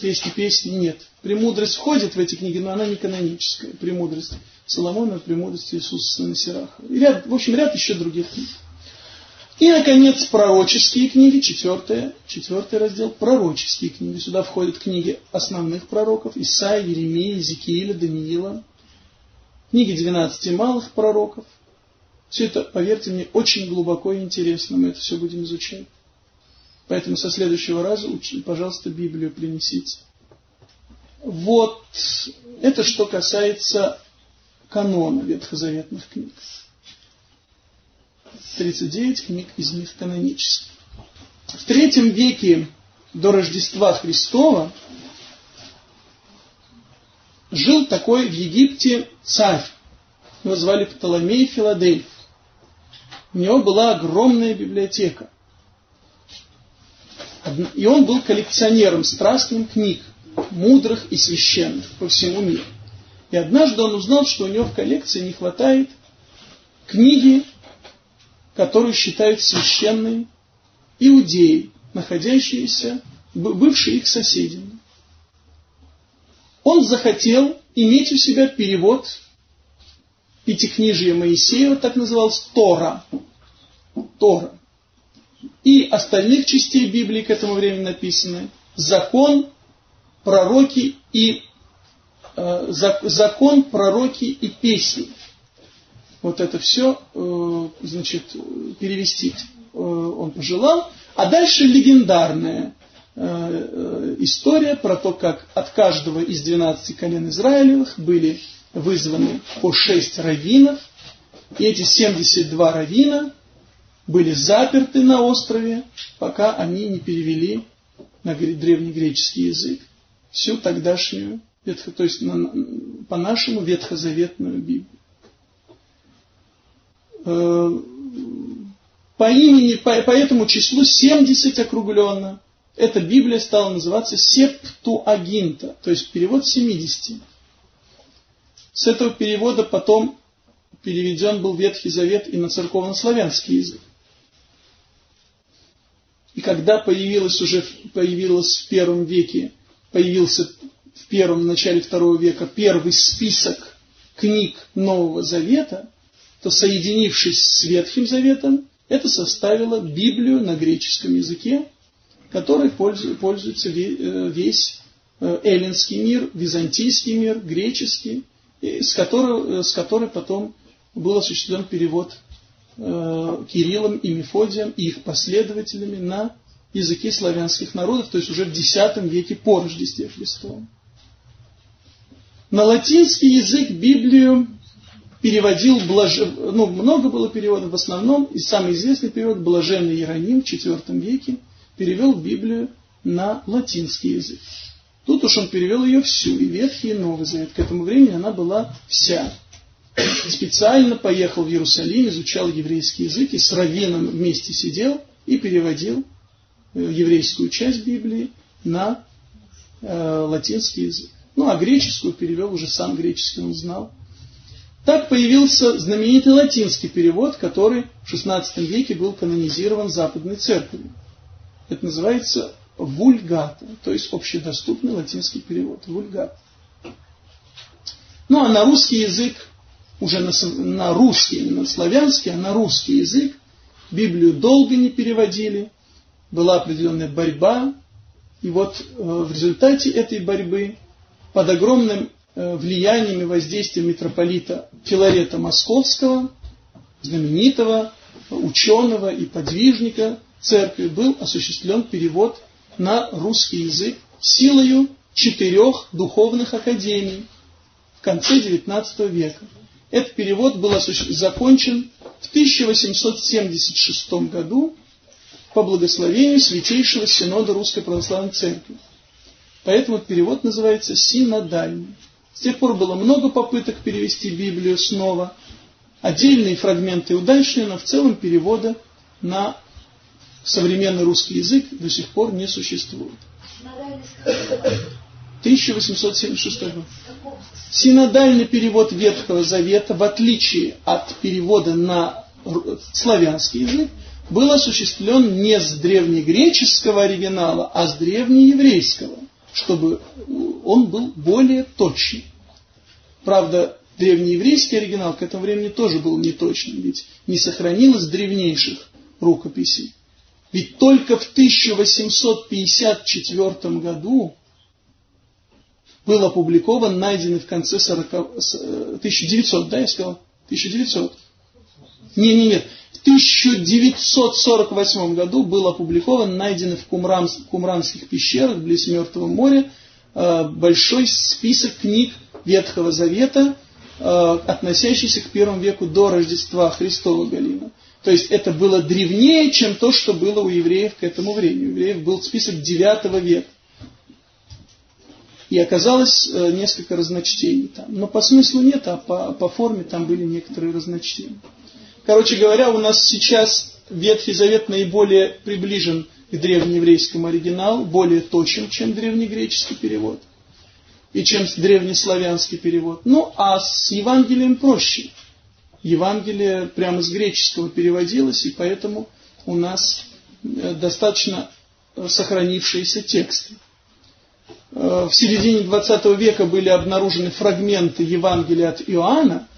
Speaker 1: песни, песни нет. Премудрость входит в эти книги, но она не каноническая. Премудрость Соломона, премудрость Иисуса Насираха. И ряд, в общем, ряд еще других книг. И, наконец, пророческие книги, четвертый, четвертый раздел, пророческие книги. Сюда входят книги основных пророков, Исаия, Еремия, Иезекииля, Даниила, книги 12 малых пророков. Все это, поверьте мне, очень глубоко и интересно, мы это все будем изучать. Поэтому со следующего раза, пожалуйста, Библию принесите. Вот, это что касается канона ветхозаветных книг. 39 книг из них канонических. В третьем веке до Рождества Христова жил такой в Египте царь. Его звали Птоломей Филадельф. У него была огромная библиотека. И он был коллекционером страстным книг, мудрых и священных по всему миру. И однажды он узнал, что у него в коллекции не хватает книги которую считают священной иудеи, находящиеся, бывшие их соседями. Он захотел иметь у себя перевод пятикнижия Моисеева, так называлось Тора. Тора. И остальных частей Библии к этому времени написаны. Закон, пророки и э, закон, пророки и песни вот это все, э, значит, перевести э, он пожелал. А дальше легендарная э, история про то, как от каждого из 12 колен Израилевых были вызваны по 6 раввинов, и эти 72 раввина были заперты на острове, пока они не перевели на древнегреческий язык всю тогдашнюю, то есть по-нашему ветхозаветную Библию. Э, по имени, по, по этому числу 70 округленно. Эта Библия стала называться Септуагинта, то есть перевод 70. С этого перевода потом переведен был Ветхий Завет и на церковно-славянский язык. И когда появилась уже появилась в первом веке, появился в первом, начале второго века первый список книг Нового Завета, то соединившись с Ветхим Заветом, это составило Библию на греческом языке, которой пользуется э, весь э, эллинский мир, византийский мир, греческий, с которой, э, с которой потом был осуществлен перевод Кириллом и Мефодием и их последователями на языки славянских народов, то есть уже в X веке по Рождестве Христовом. На латинский язык Библию переводил, блаже... ну, много было переводов, в основном, и самый известный перевод, Блаженный Иероним в IV веке, перевел Библию на латинский язык. Тут уж он перевел ее всю, и Ветхий, и Новый Завет. К этому времени она была вся специально поехал в Иерусалим, изучал еврейский язык и с раввином вместе сидел и переводил э, еврейскую часть Библии на э, латинский язык. Ну, а греческую перевел, уже сам греческий он знал. Так появился знаменитый латинский перевод, который в XVI веке был канонизирован Западной Церковью. Это называется вульгата, то есть общедоступный латинский перевод. Вульгата. Ну а на русский язык, уже на, на русский, не на славянский, а на русский язык Библию долго не переводили, была определенная борьба, и вот э, в результате этой борьбы под огромным э, влиянием и воздействием митрополита Филарета Московского, знаменитого ученого и подвижника церкви, был осуществлен перевод на русский язык силою четырех духовных академий в конце XIX века. Этот перевод был закончен в 1876 году по благословению Святейшего Синода Русской Православной Церкви. Поэтому перевод называется синодальный. С тех пор было много попыток перевести Библию снова. Отдельные фрагменты удачные, но в целом перевода на современный русский язык до сих пор не существует. 1876 год. Синодальный перевод Ветхого Завета, в отличие от перевода на славянский язык, был осуществлен не с древнегреческого оригинала, а с древнееврейского, чтобы он был более точный. Правда, древнееврейский оригинал к этому времени тоже был неточным, ведь не сохранилось древнейших рукописей. Ведь только в 1854 году был опубликован, найденный в конце 40... 1900, э, да, я сказал? 1900. Не, не, нет. В 1948 году был опубликован, найденный в Кумран, Кумранских пещерах близ Мертвого моря, э, большой список книг Ветхого Завета, э, относящийся к первому веку до Рождества Христова Галина. То есть это было древнее, чем то, что было у евреев к этому времени. У евреев был список 9 века. И оказалось э, несколько разночтений там. Но по смыслу нет, а по, по форме там были некоторые разночтения. Короче говоря, у нас сейчас Ветхий Завет наиболее приближен к древнееврейскому оригиналу, более точен, чем древнегреческий перевод и чем древнеславянский перевод. Ну, а с Евангелием проще – Евангелие прямо с греческого переводилось, и поэтому у нас э, достаточно э, сохранившиеся тексты. Э, в середине 20 века были обнаружены фрагменты Евангелия от Иоанна,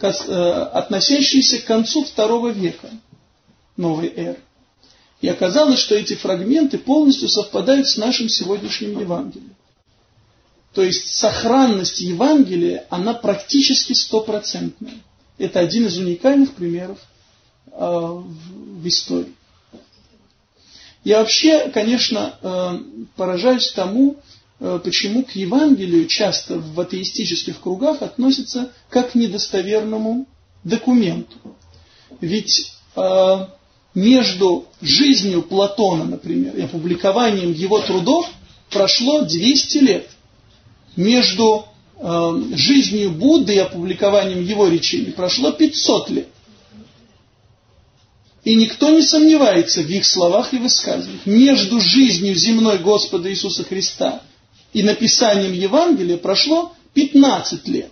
Speaker 1: относящиеся к концу второго века новой эры. И оказалось, что эти фрагменты полностью совпадают с нашим сегодняшним Евангелием. То есть сохранность Евангелия, она практически стопроцентная. Это один из уникальных примеров э, в истории. Я вообще, конечно, э, поражаюсь тому, э, почему к Евангелию часто в атеистических кругах относятся как к недостоверному документу. Ведь э, между жизнью Платона, например, и опубликованием его трудов прошло 200 лет – между э, жизнью Будды и опубликованием его речей прошло 500 лет. И никто не сомневается в их словах и высказываниях. Между жизнью земной Господа Иисуса Христа и написанием Евангелия прошло 15 лет.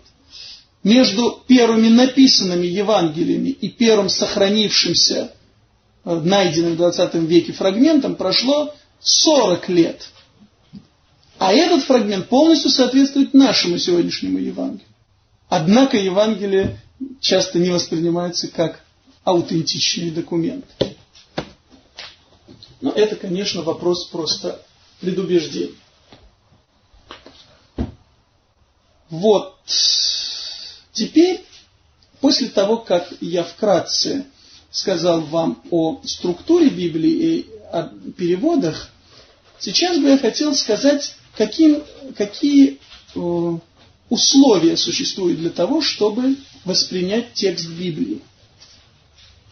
Speaker 1: Между первыми написанными Евангелиями и первым сохранившимся, э, найденным в 20 веке фрагментом прошло 40 лет. А этот фрагмент полностью соответствует нашему сегодняшнему Евангелию. Однако Евангелие часто не воспринимается как аутентичный документ. Но это, конечно, вопрос просто предубеждения. Вот. Теперь, после того, как я вкратце сказал вам о структуре Библии и о переводах, сейчас бы я хотел сказать каким, какие э, условия существуют для того, чтобы воспринять текст Библии.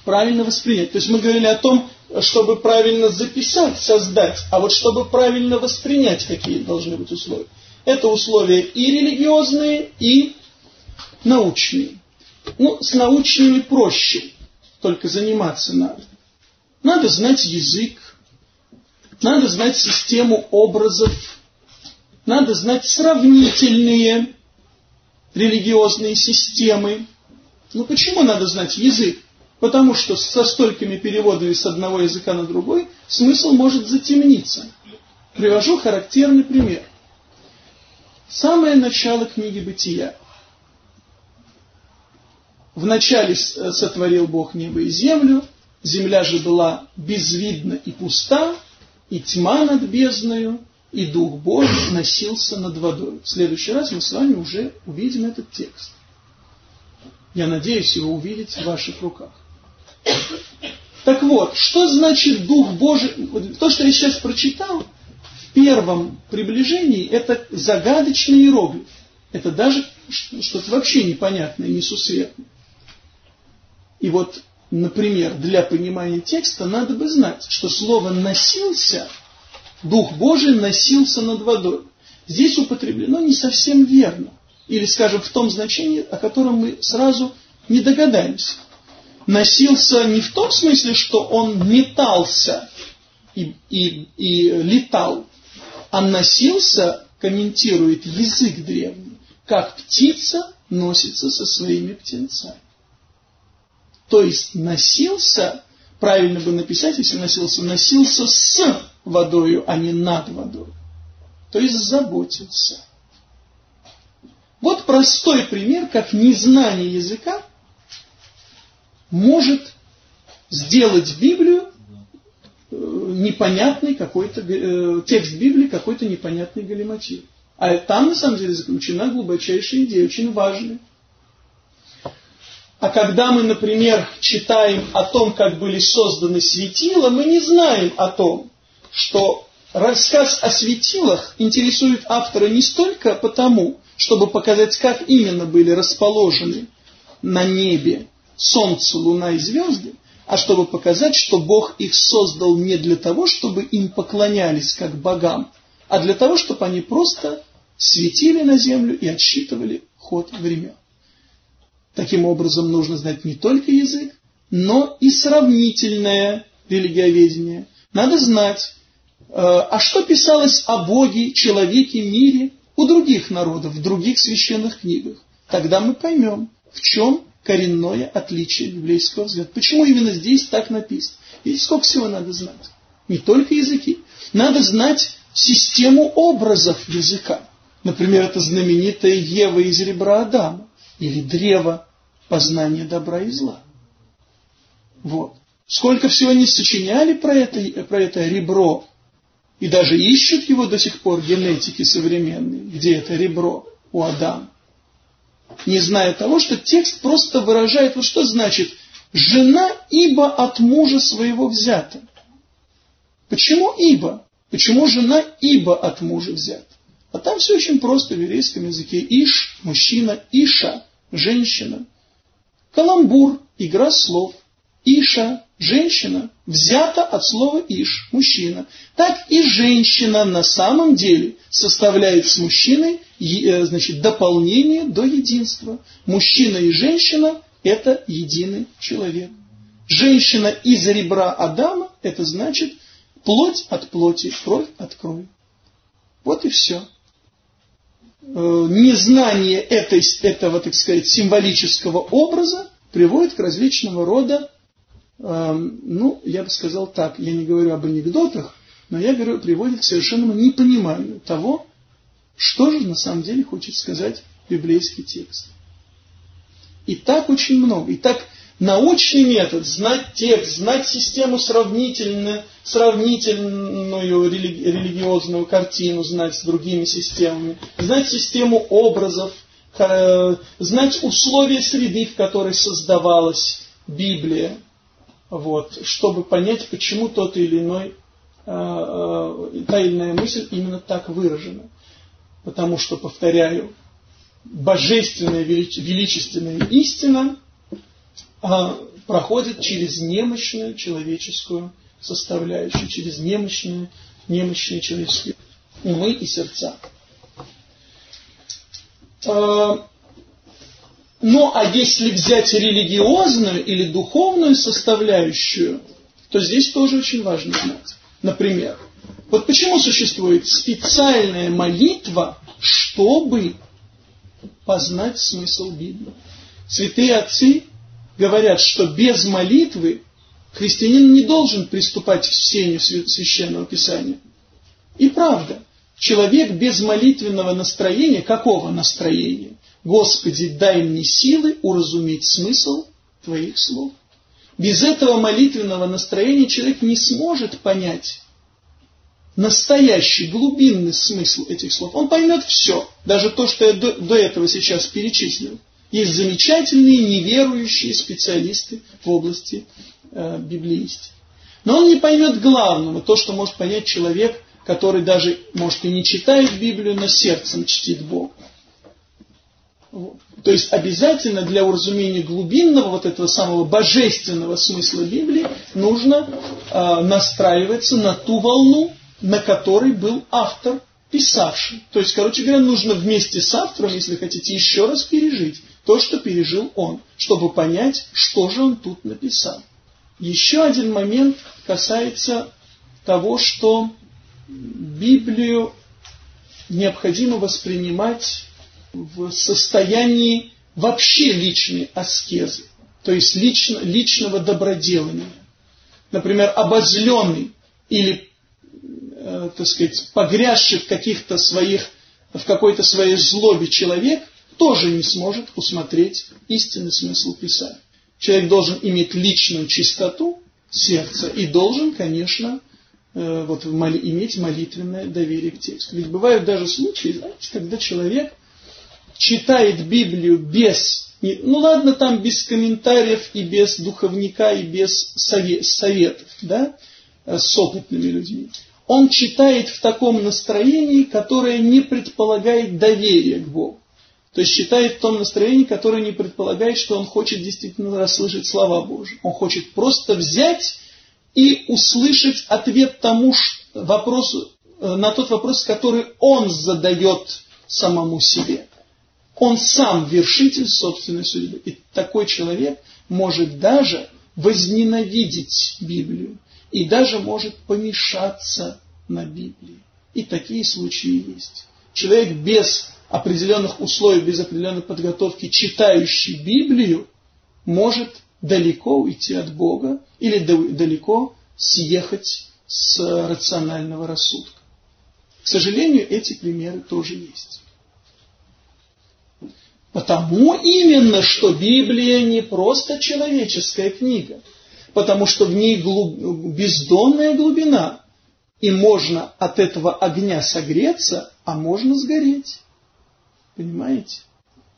Speaker 1: Правильно воспринять. То есть мы говорили о том, чтобы правильно записать, создать, а вот чтобы правильно воспринять, какие должны быть условия. Это условия и религиозные, и научные. Ну, с научными проще, только заниматься надо. Надо знать язык, надо знать систему образов, надо знать сравнительные религиозные системы. Ну почему надо знать язык? Потому что со столькими переводами с одного языка на другой смысл может затемниться. Привожу характерный пример. Самое начало книги Бытия. Вначале сотворил Бог небо и землю, земля же была безвидна и пуста, и тьма над бездною, и Дух Божий носился над водой. В следующий раз мы с вами уже увидим этот текст. Я надеюсь его увидеть в ваших руках. Так вот, что значит Дух Божий? То, что я сейчас прочитал, в первом приближении, это загадочный иероглиф. Это даже что-то вообще непонятное, несусветное. И вот, например, для понимания текста надо бы знать, что слово «носился», Дух Божий носился над водой. Здесь употреблено не совсем верно. Или, скажем, в том значении, о котором мы сразу не догадаемся носился не в том смысле, что он метался и, и, и летал, а носился, комментирует язык древний, как птица носится со своими птенцами. То есть носился, правильно бы написать, если носился, носился с водою, а не над водой. То есть заботился. Вот простой пример, как незнание языка может сделать Библию э, непонятный какой-то, э, текст Библии какой-то непонятный галиматив. А там на самом деле заключена глубочайшая идея, очень важная. А когда мы, например, читаем о том, как были созданы светила, мы не знаем о том, что рассказ о светилах интересует автора не столько потому, чтобы показать, как именно были расположены на небе солнце, луна и звезды, а чтобы показать, что Бог их создал не для того, чтобы им поклонялись как богам, а для того, чтобы они просто светили на землю и отсчитывали ход времен. Таким образом, нужно знать не только язык, но и сравнительное религиоведение. Надо знать, э, а что писалось о Боге, человеке, мире у других народов, в других священных книгах. Тогда мы поймем, в чем коренное отличие библейского взгляда. Почему именно здесь так написано? Видите, сколько всего надо знать. Не только языки. Надо знать систему образов языка. Например, это знаменитая Ева из ребра Адама. Или древо познания добра и зла. Вот. Сколько всего не сочиняли про это, про это ребро. И даже ищут его до сих пор генетики современные. Где это ребро у Адама не зная того, что текст просто выражает, вот что значит «жена ибо от мужа своего взята». Почему ибо? Почему жена ибо от мужа взята? А там все очень просто в еврейском языке. Иш – мужчина, Иша – женщина. Каламбур – игра слов. Иша – женщина, взята от слова Иш – мужчина. Так и женщина на самом деле составляет с мужчиной Э, значит, дополнение до единства. Мужчина и женщина – это единый человек. Женщина из ребра Адама – это значит плоть от плоти, кровь от крови. Вот и все. Э, незнание этой, этого, так сказать, символического образа приводит к различного рода, эм, ну, я бы сказал так, я не говорю об анекдотах, но я говорю, приводит к совершенному непониманию того, что же на самом деле хочет сказать библейский текст? И так очень много. И так научный метод, знать текст, знать систему сравнительную, сравнительную религи, религиозную картину, знать с другими системами, знать систему образов, знать условия среды, в которой создавалась Библия, вот, чтобы понять, почему тот или иной, э, э, та или иная мысль именно так выражена. Потому что, повторяю, божественная величественная истина а, проходит через немощную человеческую составляющую, через немощные, немощные человеческие умы и сердца. А, Ну, а если взять религиозную или духовную составляющую, то здесь тоже очень важно знать. Например, вот почему существует специальная молитва, чтобы познать смысл Библии. Святые отцы говорят, что без молитвы христианин не должен приступать к чтению Священного Писания. И правда, человек без молитвенного настроения, какого настроения? Господи, дай мне силы уразуметь смысл Твоих слов. Без этого молитвенного настроения человек не сможет понять настоящий глубинный смысл этих слов. Он поймет все, даже то, что я до, этого сейчас перечислил. Есть замечательные неверующие специалисты в области э, библеистики. Но он не поймет главного, то, что может понять человек, который даже, может, и не читает Библию, но сердцем чтит Бога. Вот. То есть обязательно для уразумения глубинного вот этого самого божественного смысла Библии нужно э, настраиваться на ту волну, на которой был автор, писавший. То есть, короче говоря, нужно вместе с автором, если хотите, еще раз пережить то, что пережил он, чтобы понять, что же он тут написал. Еще один момент касается того, что Библию необходимо воспринимать в состоянии вообще личной аскезы, то есть лично, личного доброделания. Например, обозленный или так сказать, погрязший в каких-то своих, в какой-то своей злобе человек тоже не сможет усмотреть истинный смысл Писания. Человек должен иметь личную чистоту сердца и должен, конечно, э, вот, иметь молитвенное доверие к тексту. Ведь бывают даже случаи, знаете, когда человек читает Библию без, ну ладно, там без комментариев и без духовника и без советов, да, э, с опытными людьми он читает в таком настроении, которое не предполагает доверия к Богу. То есть читает в том настроении, которое не предполагает, что он хочет действительно расслышать слова Божьи. Он хочет просто взять и услышать ответ тому вопросу, э, на тот вопрос, который он задает самому себе. Он сам вершитель собственной судьбы. И такой человек может даже возненавидеть Библию и даже может помешаться на Библии. И такие случаи есть. Человек без определенных условий, без определенной подготовки, читающий Библию, может далеко уйти от Бога или далеко съехать с рационального рассудка. К сожалению, эти примеры тоже есть. Потому именно, что Библия не просто человеческая книга – потому что в ней глуб... бездонная глубина, и можно от этого огня согреться, а можно сгореть. Понимаете?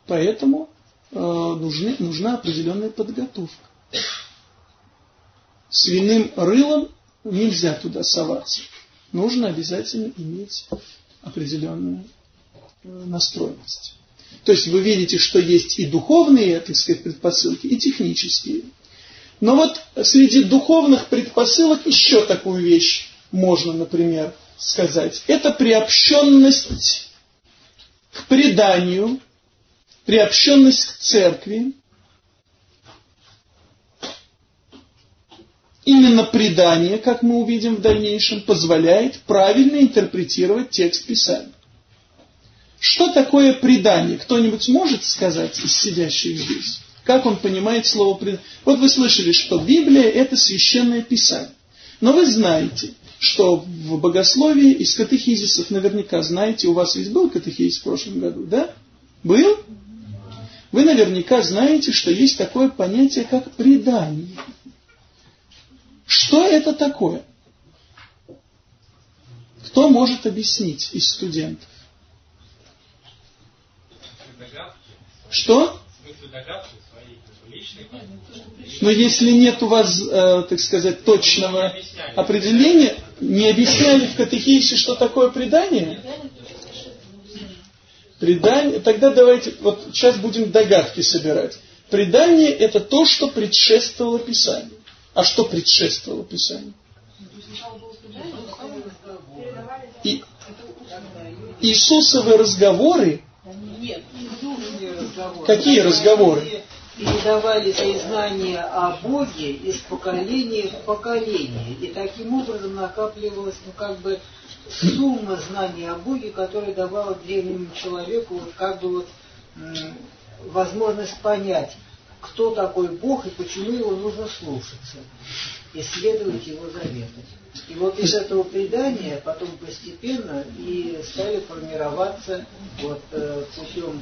Speaker 1: Поэтому э, нужны, нужна определенная подготовка. Свиным рылом нельзя туда соваться. Нужно обязательно иметь определенную э, настроенность. То есть вы видите, что есть и духовные, так сказать, предпосылки, и технические. Но вот среди духовных предпосылок еще такую вещь можно, например, сказать. Это приобщенность к преданию, приобщенность к церкви. Именно предание, как мы увидим в дальнейшем, позволяет правильно интерпретировать текст Писания. Что такое предание? Кто-нибудь может сказать из сидящих здесь? Как он понимает слово предание? Вот вы слышали, что Библия это священное писание. Но вы знаете, что в богословии из катехизисов наверняка знаете, у вас ведь был катехизис в прошлом году, да? Был? Вы наверняка знаете, что есть такое понятие, как предание. Что это такое? Кто может объяснить из студентов? Что? Но если нет у вас, э, так сказать, точного определения, не объясняли в катехисе, что такое предание? Предание, тогда давайте, вот сейчас будем догадки собирать. Предание это то, что предшествовало Писанию. А что предшествовало Писанию? И Иисусовы разговоры Какие разговоры?
Speaker 2: Передавали знания о Боге из поколения в поколение. И таким образом накапливалась, ну, как бы, сумма знаний о Боге, которая давала древнему человеку, вот, как бы, вот, возможность понять, кто такой Бог и почему его нужно слушаться, исследовать его заветы. И вот из этого предания потом постепенно и стали формироваться вот э, путем,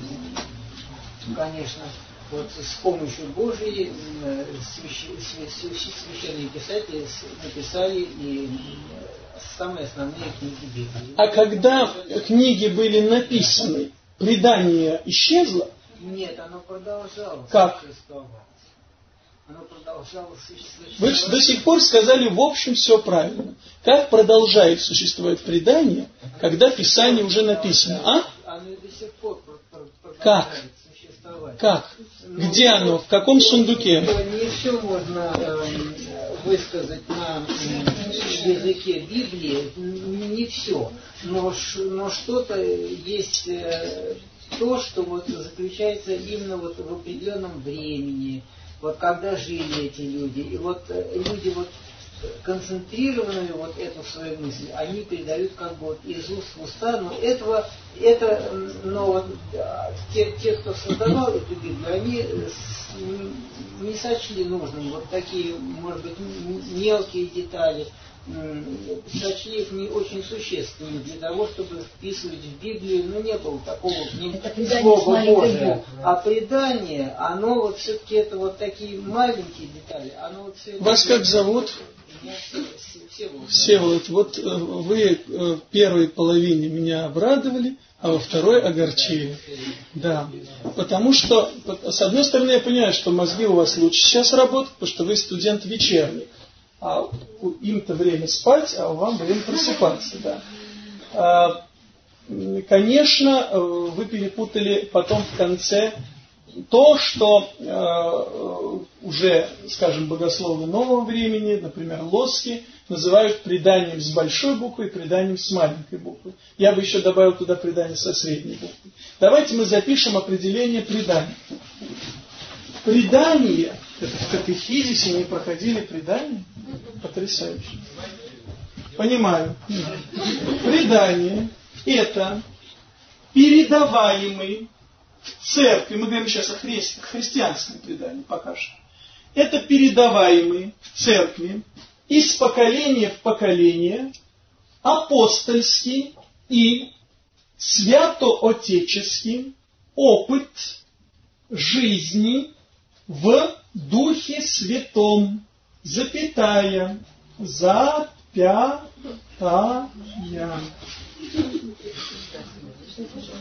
Speaker 2: конечно, вот с помощью Божией священные писатели написали и самые основные книги Библии.
Speaker 1: А когда книги были написаны, предание исчезло?
Speaker 2: Нет, оно продолжало
Speaker 1: как?
Speaker 2: существовать. Оно продолжало существовать.
Speaker 1: Вы до сих пор сказали, в общем, все правильно. Как продолжает существовать предание, когда Писание уже написано? А?
Speaker 2: Оно до сих пор продолжает
Speaker 1: как?
Speaker 2: существовать.
Speaker 1: Как? Где оно? В каком сундуке?
Speaker 2: Не все можно эм, высказать на языке Библии, не все. Но, но что-то есть э, то, что вот заключается именно вот в определенном времени, вот когда жили эти люди. И вот э, люди вот концентрированную вот эту свою мысль, они передают как бы вот из уст в уста, но этого, это, но вот те, те, кто создавал эту Библию, они не сочли нужным вот такие, может быть, мелкие детали, сочли их не очень существенными для того, чтобы вписывать в Библию, но не было такого к ним слова Божия. А предание, оно вот все-таки это вот такие маленькие детали. Оно вот все
Speaker 1: Вас как зовут? Всеволод. Вот э, вы э, в первой половине меня обрадовали, а во второй огорчили. Да. Потому что, с одной стороны, я понимаю, что мозги у вас лучше сейчас работают, потому что вы студент вечерний а им-то время спать, а вам время просыпаться. Да. А, конечно, э, вы перепутали потом в конце то, что э, уже, скажем, богословы нового времени, например, Лоски, называют преданием с большой буквы и преданием с маленькой буквы. Я бы еще добавил туда предание со средней буквы. Давайте мы запишем определение предания. Предание это в катехизисе не проходили предания? Потрясающе. Понимаю. Предание – это передаваемый в церкви, мы говорим сейчас о христи, христианском предании пока что, это передаваемый в церкви из поколения в поколение апостольский и свято-отеческий опыт жизни в Духе Святом, запятая, запятая,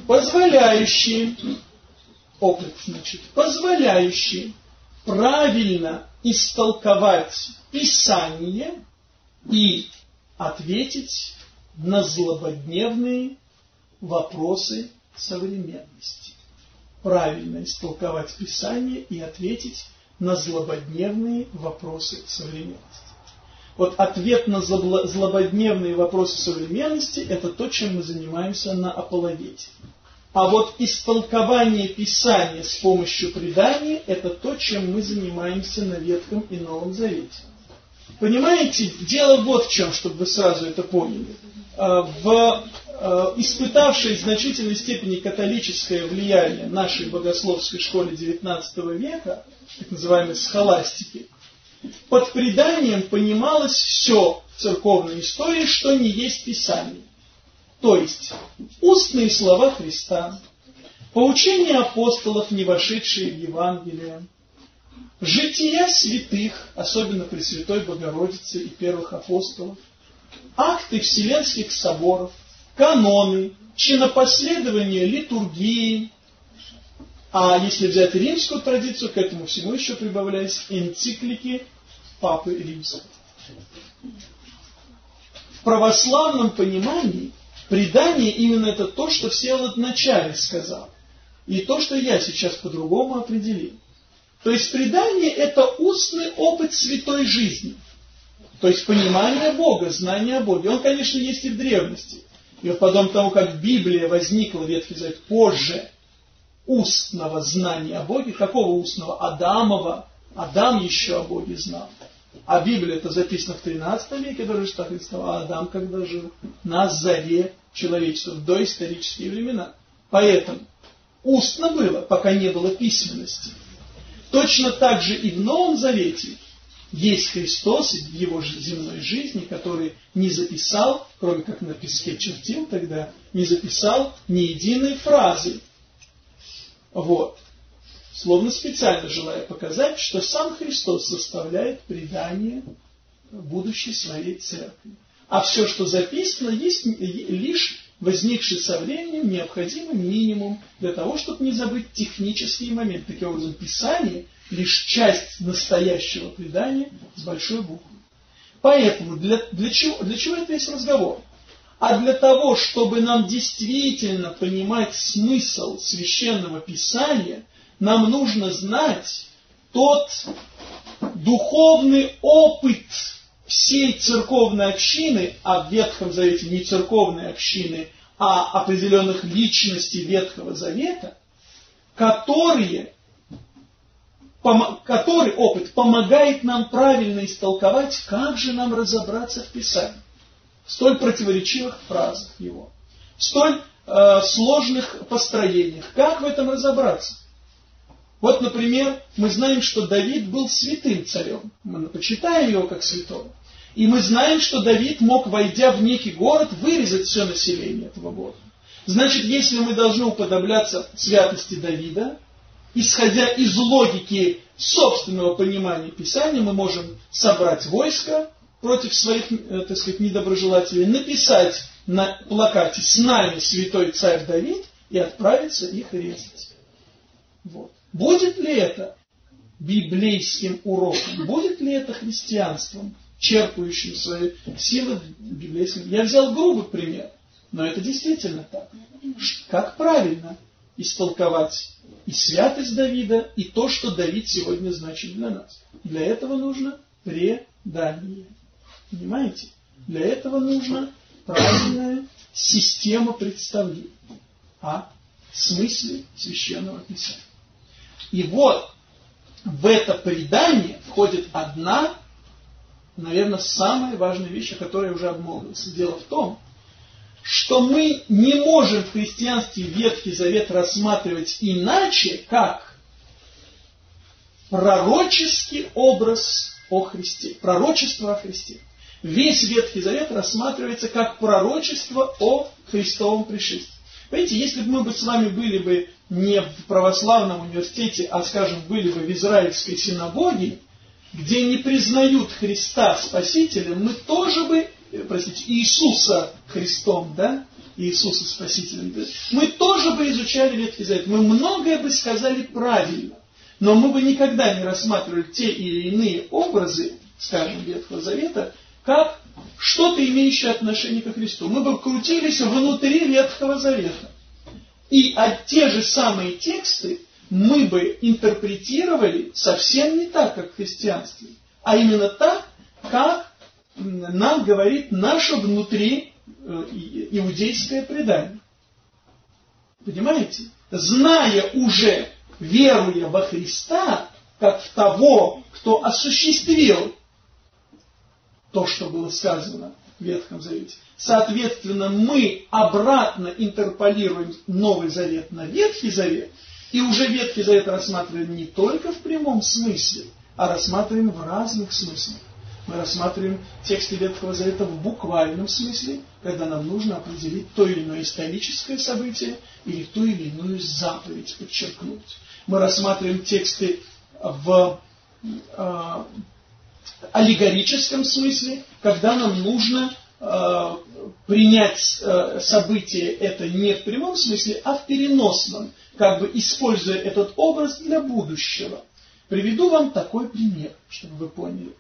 Speaker 1: позволяющий, опыт, значит, позволяющий правильно истолковать Писание и ответить на злободневные вопросы современности правильно истолковать Писание и ответить на злободневные вопросы современности. Вот ответ на злободневные вопросы современности – это то, чем мы занимаемся на Аполловете. А вот истолкование Писания с помощью предания – это то, чем мы занимаемся на Ветхом и Новом Завете. Понимаете, дело вот в чем, чтобы вы сразу это поняли. А, в испытавшей в значительной степени католическое влияние нашей богословской школе XIX века, так называемой схоластики, под преданием понималось все в церковной истории, что не есть Писание. То есть устные слова Христа, поучения апостолов, не вошедшие в Евангелие, жития святых, особенно Пресвятой Богородицы и первых апостолов, акты вселенских соборов – каноны, чинопоследование литургии, а если взять римскую традицию, к этому всему еще прибавлялись энциклики Папы Римского. В православном понимании предание именно это то, что Всеволод вначале сказал. И то, что я сейчас по-другому определил. То есть предание это устный опыт святой жизни. То есть понимание Бога, знание о Боге. Он, конечно, есть и в древности. И вот потом тому, как Библия возникла, Ветхий Завет, позже, устного знания о Боге. Какого устного? Адамова. Адам еще о Боге знал. А Библия это записано в 13 веке до Рождества Христова, а Адам когда жил? На заре человечества, в доисторические времена. Поэтому устно было, пока не было письменности. Точно так же и в Новом Завете есть Христос в его земной жизни, который не записал, кроме как на песке чертил тогда, не записал ни единой фразы. Вот. Словно специально желая показать, что сам Христос составляет предание будущей своей церкви. А все, что записано, есть лишь возникший со временем необходимый минимум для того, чтобы не забыть технические моменты. Таким образом, Писание – лишь часть настоящего предания с большой буквы. Поэтому для, для, чего, для чего это весь разговор? А для того, чтобы нам действительно понимать смысл священного писания, нам нужно знать тот духовный опыт всей церковной общины, а в Ветхом Завете не церковной общины, а определенных личностей Ветхого Завета, которые, который опыт помогает нам правильно истолковать, как же нам разобраться в Писании, в столь противоречивых фразах его, в столь э, сложных построениях. Как в этом разобраться? Вот, например, мы знаем, что Давид был святым царем. Мы почитаем его как святого. И мы знаем, что Давид мог, войдя в некий город, вырезать все население этого города. Значит, если мы должны уподобляться святости Давида, исходя из логики собственного понимания Писания, мы можем собрать войско против своих, э, так сказать, недоброжелателей, написать на плакате «С нами святой царь Давид» и отправиться их резать. Вот. Будет ли это библейским уроком? Будет ли это христианством? Черпающим свои силы в библейском. Я взял грубый пример, но это действительно так. Как правильно истолковать и святость Давида, и то, что Давид сегодня значит для нас. Для этого нужно предание. Понимаете? Для этого нужна правильная система представлений о смысле священного писания. И вот в это предание входит одна наверное, самая важная вещь, о которой уже обмолвился. Дело в том, что мы не можем в христианстве Ветхий Завет рассматривать иначе, как пророческий образ о Христе, пророчество о Христе. Весь Ветхий Завет рассматривается как пророчество о Христовом пришествии. Понимаете, если бы мы бы с вами были бы не в православном университете, а, скажем, были бы в израильской синагоге, где не признают Христа Спасителем, мы тоже бы, э, простите, Иисуса Христом, да, Иисуса Спасителем, да, мы тоже бы изучали Ветхий Завет, мы многое бы сказали правильно, но мы бы никогда не рассматривали те или иные образы, скажем, Ветхого Завета, как что-то имеющее отношение к Христу. Мы бы крутились внутри Ветхого Завета. И а те же самые тексты мы бы интерпретировали совсем не так, как в христианстве, а именно так, как нам говорит наше внутри э, иудейское предание. Понимаете? Зная уже, веруя во Христа, как в того, кто осуществил то, что было сказано в Ветхом Завете. Соответственно, мы обратно интерполируем Новый Завет на Ветхий Завет – и уже Ветхий Завет рассматриваем не только в прямом смысле, а рассматриваем в разных смыслах. Мы рассматриваем тексты Ветхого Завета в буквальном смысле, когда нам нужно определить то или иное историческое событие или ту или иную заповедь подчеркнуть. Мы рассматриваем тексты в э, аллегорическом смысле, когда нам нужно э, принять э, событие это не в прямом смысле, а в переносном как бы используя этот образ для будущего. Приведу вам такой пример, чтобы вы поняли.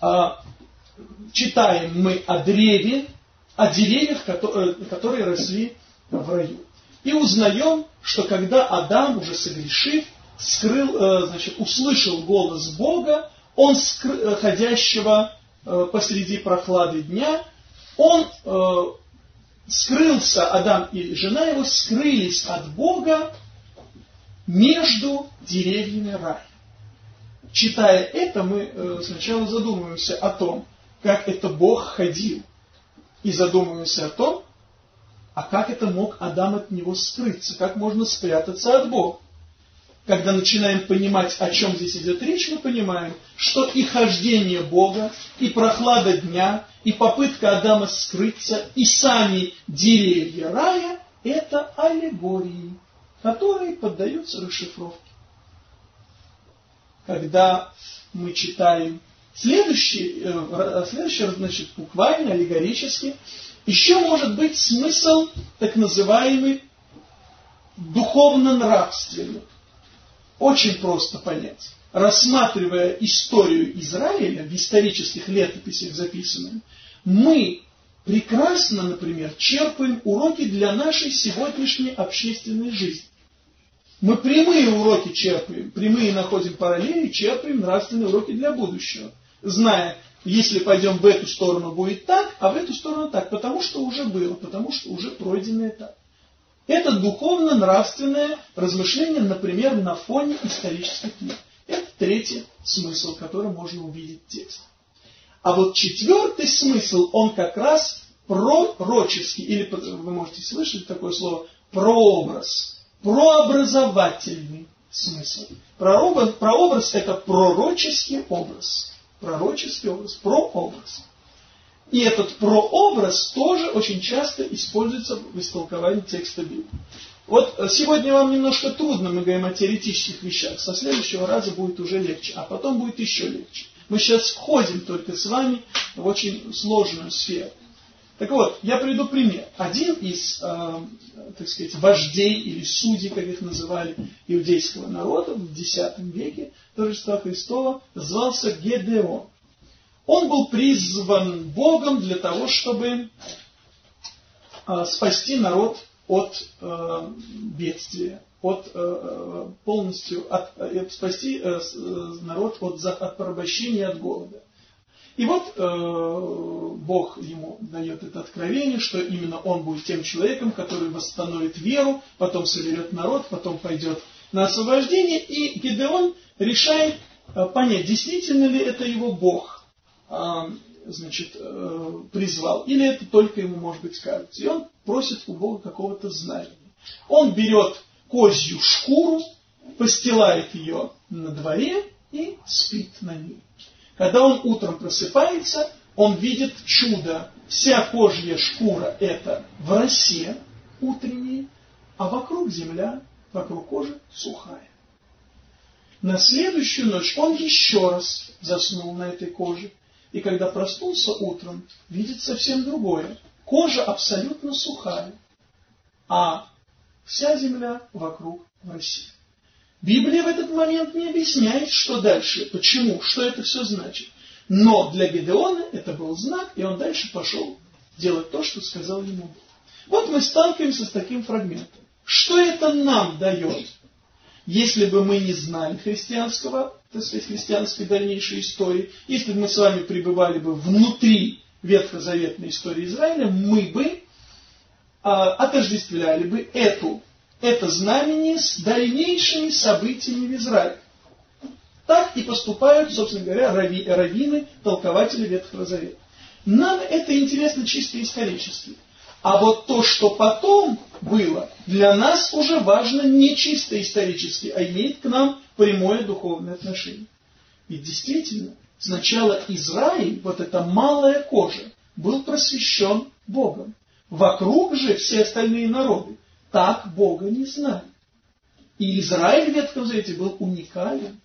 Speaker 1: А, читаем мы о древе, о деревьях, которые, которые росли в раю. И узнаем, что когда Адам, уже согрешив, скрыл, э, значит, услышал голос Бога, он, скры, ходящего э, посреди прохлады дня, он э, скрылся Адам и жена его, скрылись от Бога между деревьями рая. Читая это, мы э, сначала задумываемся о том, как это Бог ходил, и задумываемся о том, а как это мог Адам от него скрыться, как можно спрятаться от Бога. Когда начинаем понимать, о чем здесь идет речь, мы понимаем, что и хождение Бога, и прохлада дня, и попытка Адама скрыться, и сами деревья рая – это аллегории, которые поддаются расшифровке. Когда мы читаем следующий, э, следующий значит, буквально, аллегорически, еще может быть смысл так называемый духовно-нравственный. Очень просто понять. Рассматривая историю Израиля в исторических летописях записанных, мы прекрасно, например, черпаем уроки для нашей сегодняшней общественной жизни. Мы прямые уроки черпаем, прямые находим параллели, черпаем нравственные уроки для будущего, зная, если пойдем в эту сторону будет так, а в эту сторону так, потому что уже было, потому что уже пройденный этап. Это духовно-нравственное размышление, например, на фоне исторических книг. Это третий смысл, который можно увидеть в тексте. А вот четвертый смысл, он как раз пророческий, или вы можете слышать такое слово, прообраз, прообразовательный смысл. Прообраз, прообраз это пророческий образ. Пророческий образ, прообраз. И этот прообраз тоже очень часто используется в истолковании текста Библии. Вот э, сегодня вам немножко трудно, мы говорим о теоретических вещах, со следующего раза будет уже легче, а потом будет еще легче. Мы сейчас входим только с вами в очень сложную сферу. Так вот, я приведу пример. Один из, э, так сказать, вождей или судей, как их называли, иудейского народа в X веке торжества Христова, звался Гедеон. Он был призван Богом для того, чтобы э, спасти народ от э, бедствия, от э, полностью от, спасти народ от, от порабощения, от голода. И вот э, Бог ему дает это откровение, что именно он будет тем человеком, который восстановит веру, потом соберет народ, потом пойдет на освобождение. И Гедеон решает э, понять, действительно ли это его Бог э, значит, э, призвал, или это только ему, может быть, кажется. И он просит у Бога какого-то знания. Он берет козью шкуру, постилает ее на дворе и спит на ней. Когда он утром просыпается, он видит чудо. Вся кожья шкура это в росе утренней, а вокруг земля, вокруг кожи сухая. На следующую ночь он еще раз заснул на этой коже. И когда проснулся утром, видит совсем другое. Кожа абсолютно сухая, а вся земля вокруг в росе. Библия в этот момент не объясняет, что дальше, почему, что это все значит. Но для Гедеона это был знак, и он дальше пошел делать то, что сказал ему Бог. Вот мы сталкиваемся с таким фрагментом. Что это нам дает? Если бы мы не знали христианского, так сказать, христианской дальнейшей истории, если бы мы с вами пребывали бы внутри ветхозаветной истории Израиля, мы бы а, отождествляли бы эту это знамение с дальнейшими событиями в Израиле. Так и поступают, собственно говоря, рави, раввины, толкователи Ветхого Завета. Нам это интересно чисто исторически. А вот то, что потом было, для нас уже важно не чисто исторически, а имеет к нам прямое духовное отношение. И действительно, сначала Израиль, вот эта малая кожа, был просвещен Богом. Вокруг же все остальные народы так Бога не знали. И Израиль в Ветхом Завете был уникален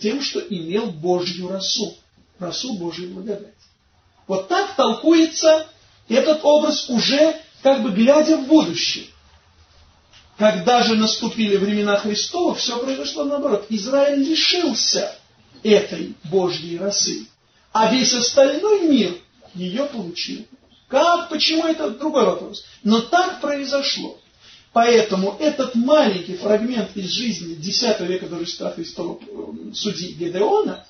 Speaker 1: тем, что имел Божью росу, росу Божьей благодати. Вот так толкуется этот образ уже как бы глядя в будущее. Когда же наступили времена Христова, все произошло наоборот. Израиль лишился этой Божьей росы, а весь остальной мир ее получил. Как, почему, это другой вопрос. Но так произошло. Поэтому этот маленький фрагмент из жизни X века до Рождества Христова э, судьи Гедеона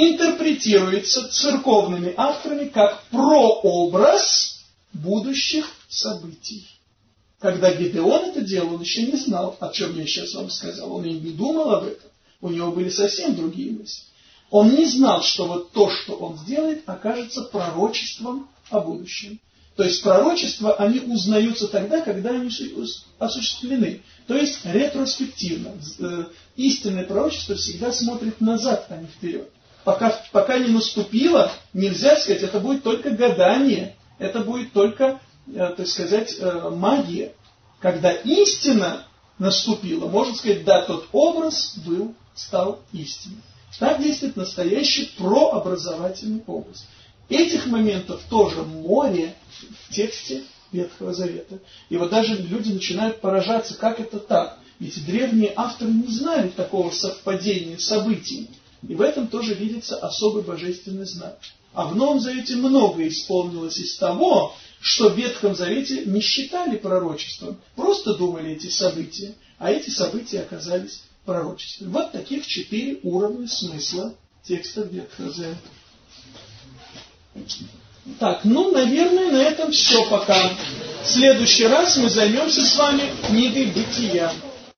Speaker 1: интерпретируется церковными авторами как прообраз будущих событий. Когда Гедеон это делал, он еще не знал, о чем я сейчас вам сказал. Он и не думал об этом. У него были совсем другие мысли. Он не знал, что вот то, что он сделает, окажется пророчеством о будущем. То есть пророчества, они узнаются тогда, когда они осуществлены. То есть ретроспективно. Э, истинное пророчество всегда смотрит назад, а не вперед. Пока, пока не наступило, нельзя сказать, это будет только гадание, это будет только, э, так сказать, э, магия. Когда истина наступила, можно сказать, да, тот образ был, стал истиной. Так действует настоящий прообразовательный образ. Этих моментов тоже море в тексте Ветхого Завета. И вот даже люди начинают поражаться, как это так. Ведь древние авторы не знали такого совпадения событий. И в этом тоже видится особый божественный знак. А в Новом Завете многое исполнилось из того, что в Ветхом Завете не считали пророчеством, просто думали эти события, а эти события оказались пророчеством. Вот таких четыре уровня смысла текста Ветхого Завета. Так, ну, наверное, на этом все пока. В следующий раз мы займемся с вами книгой Бытия.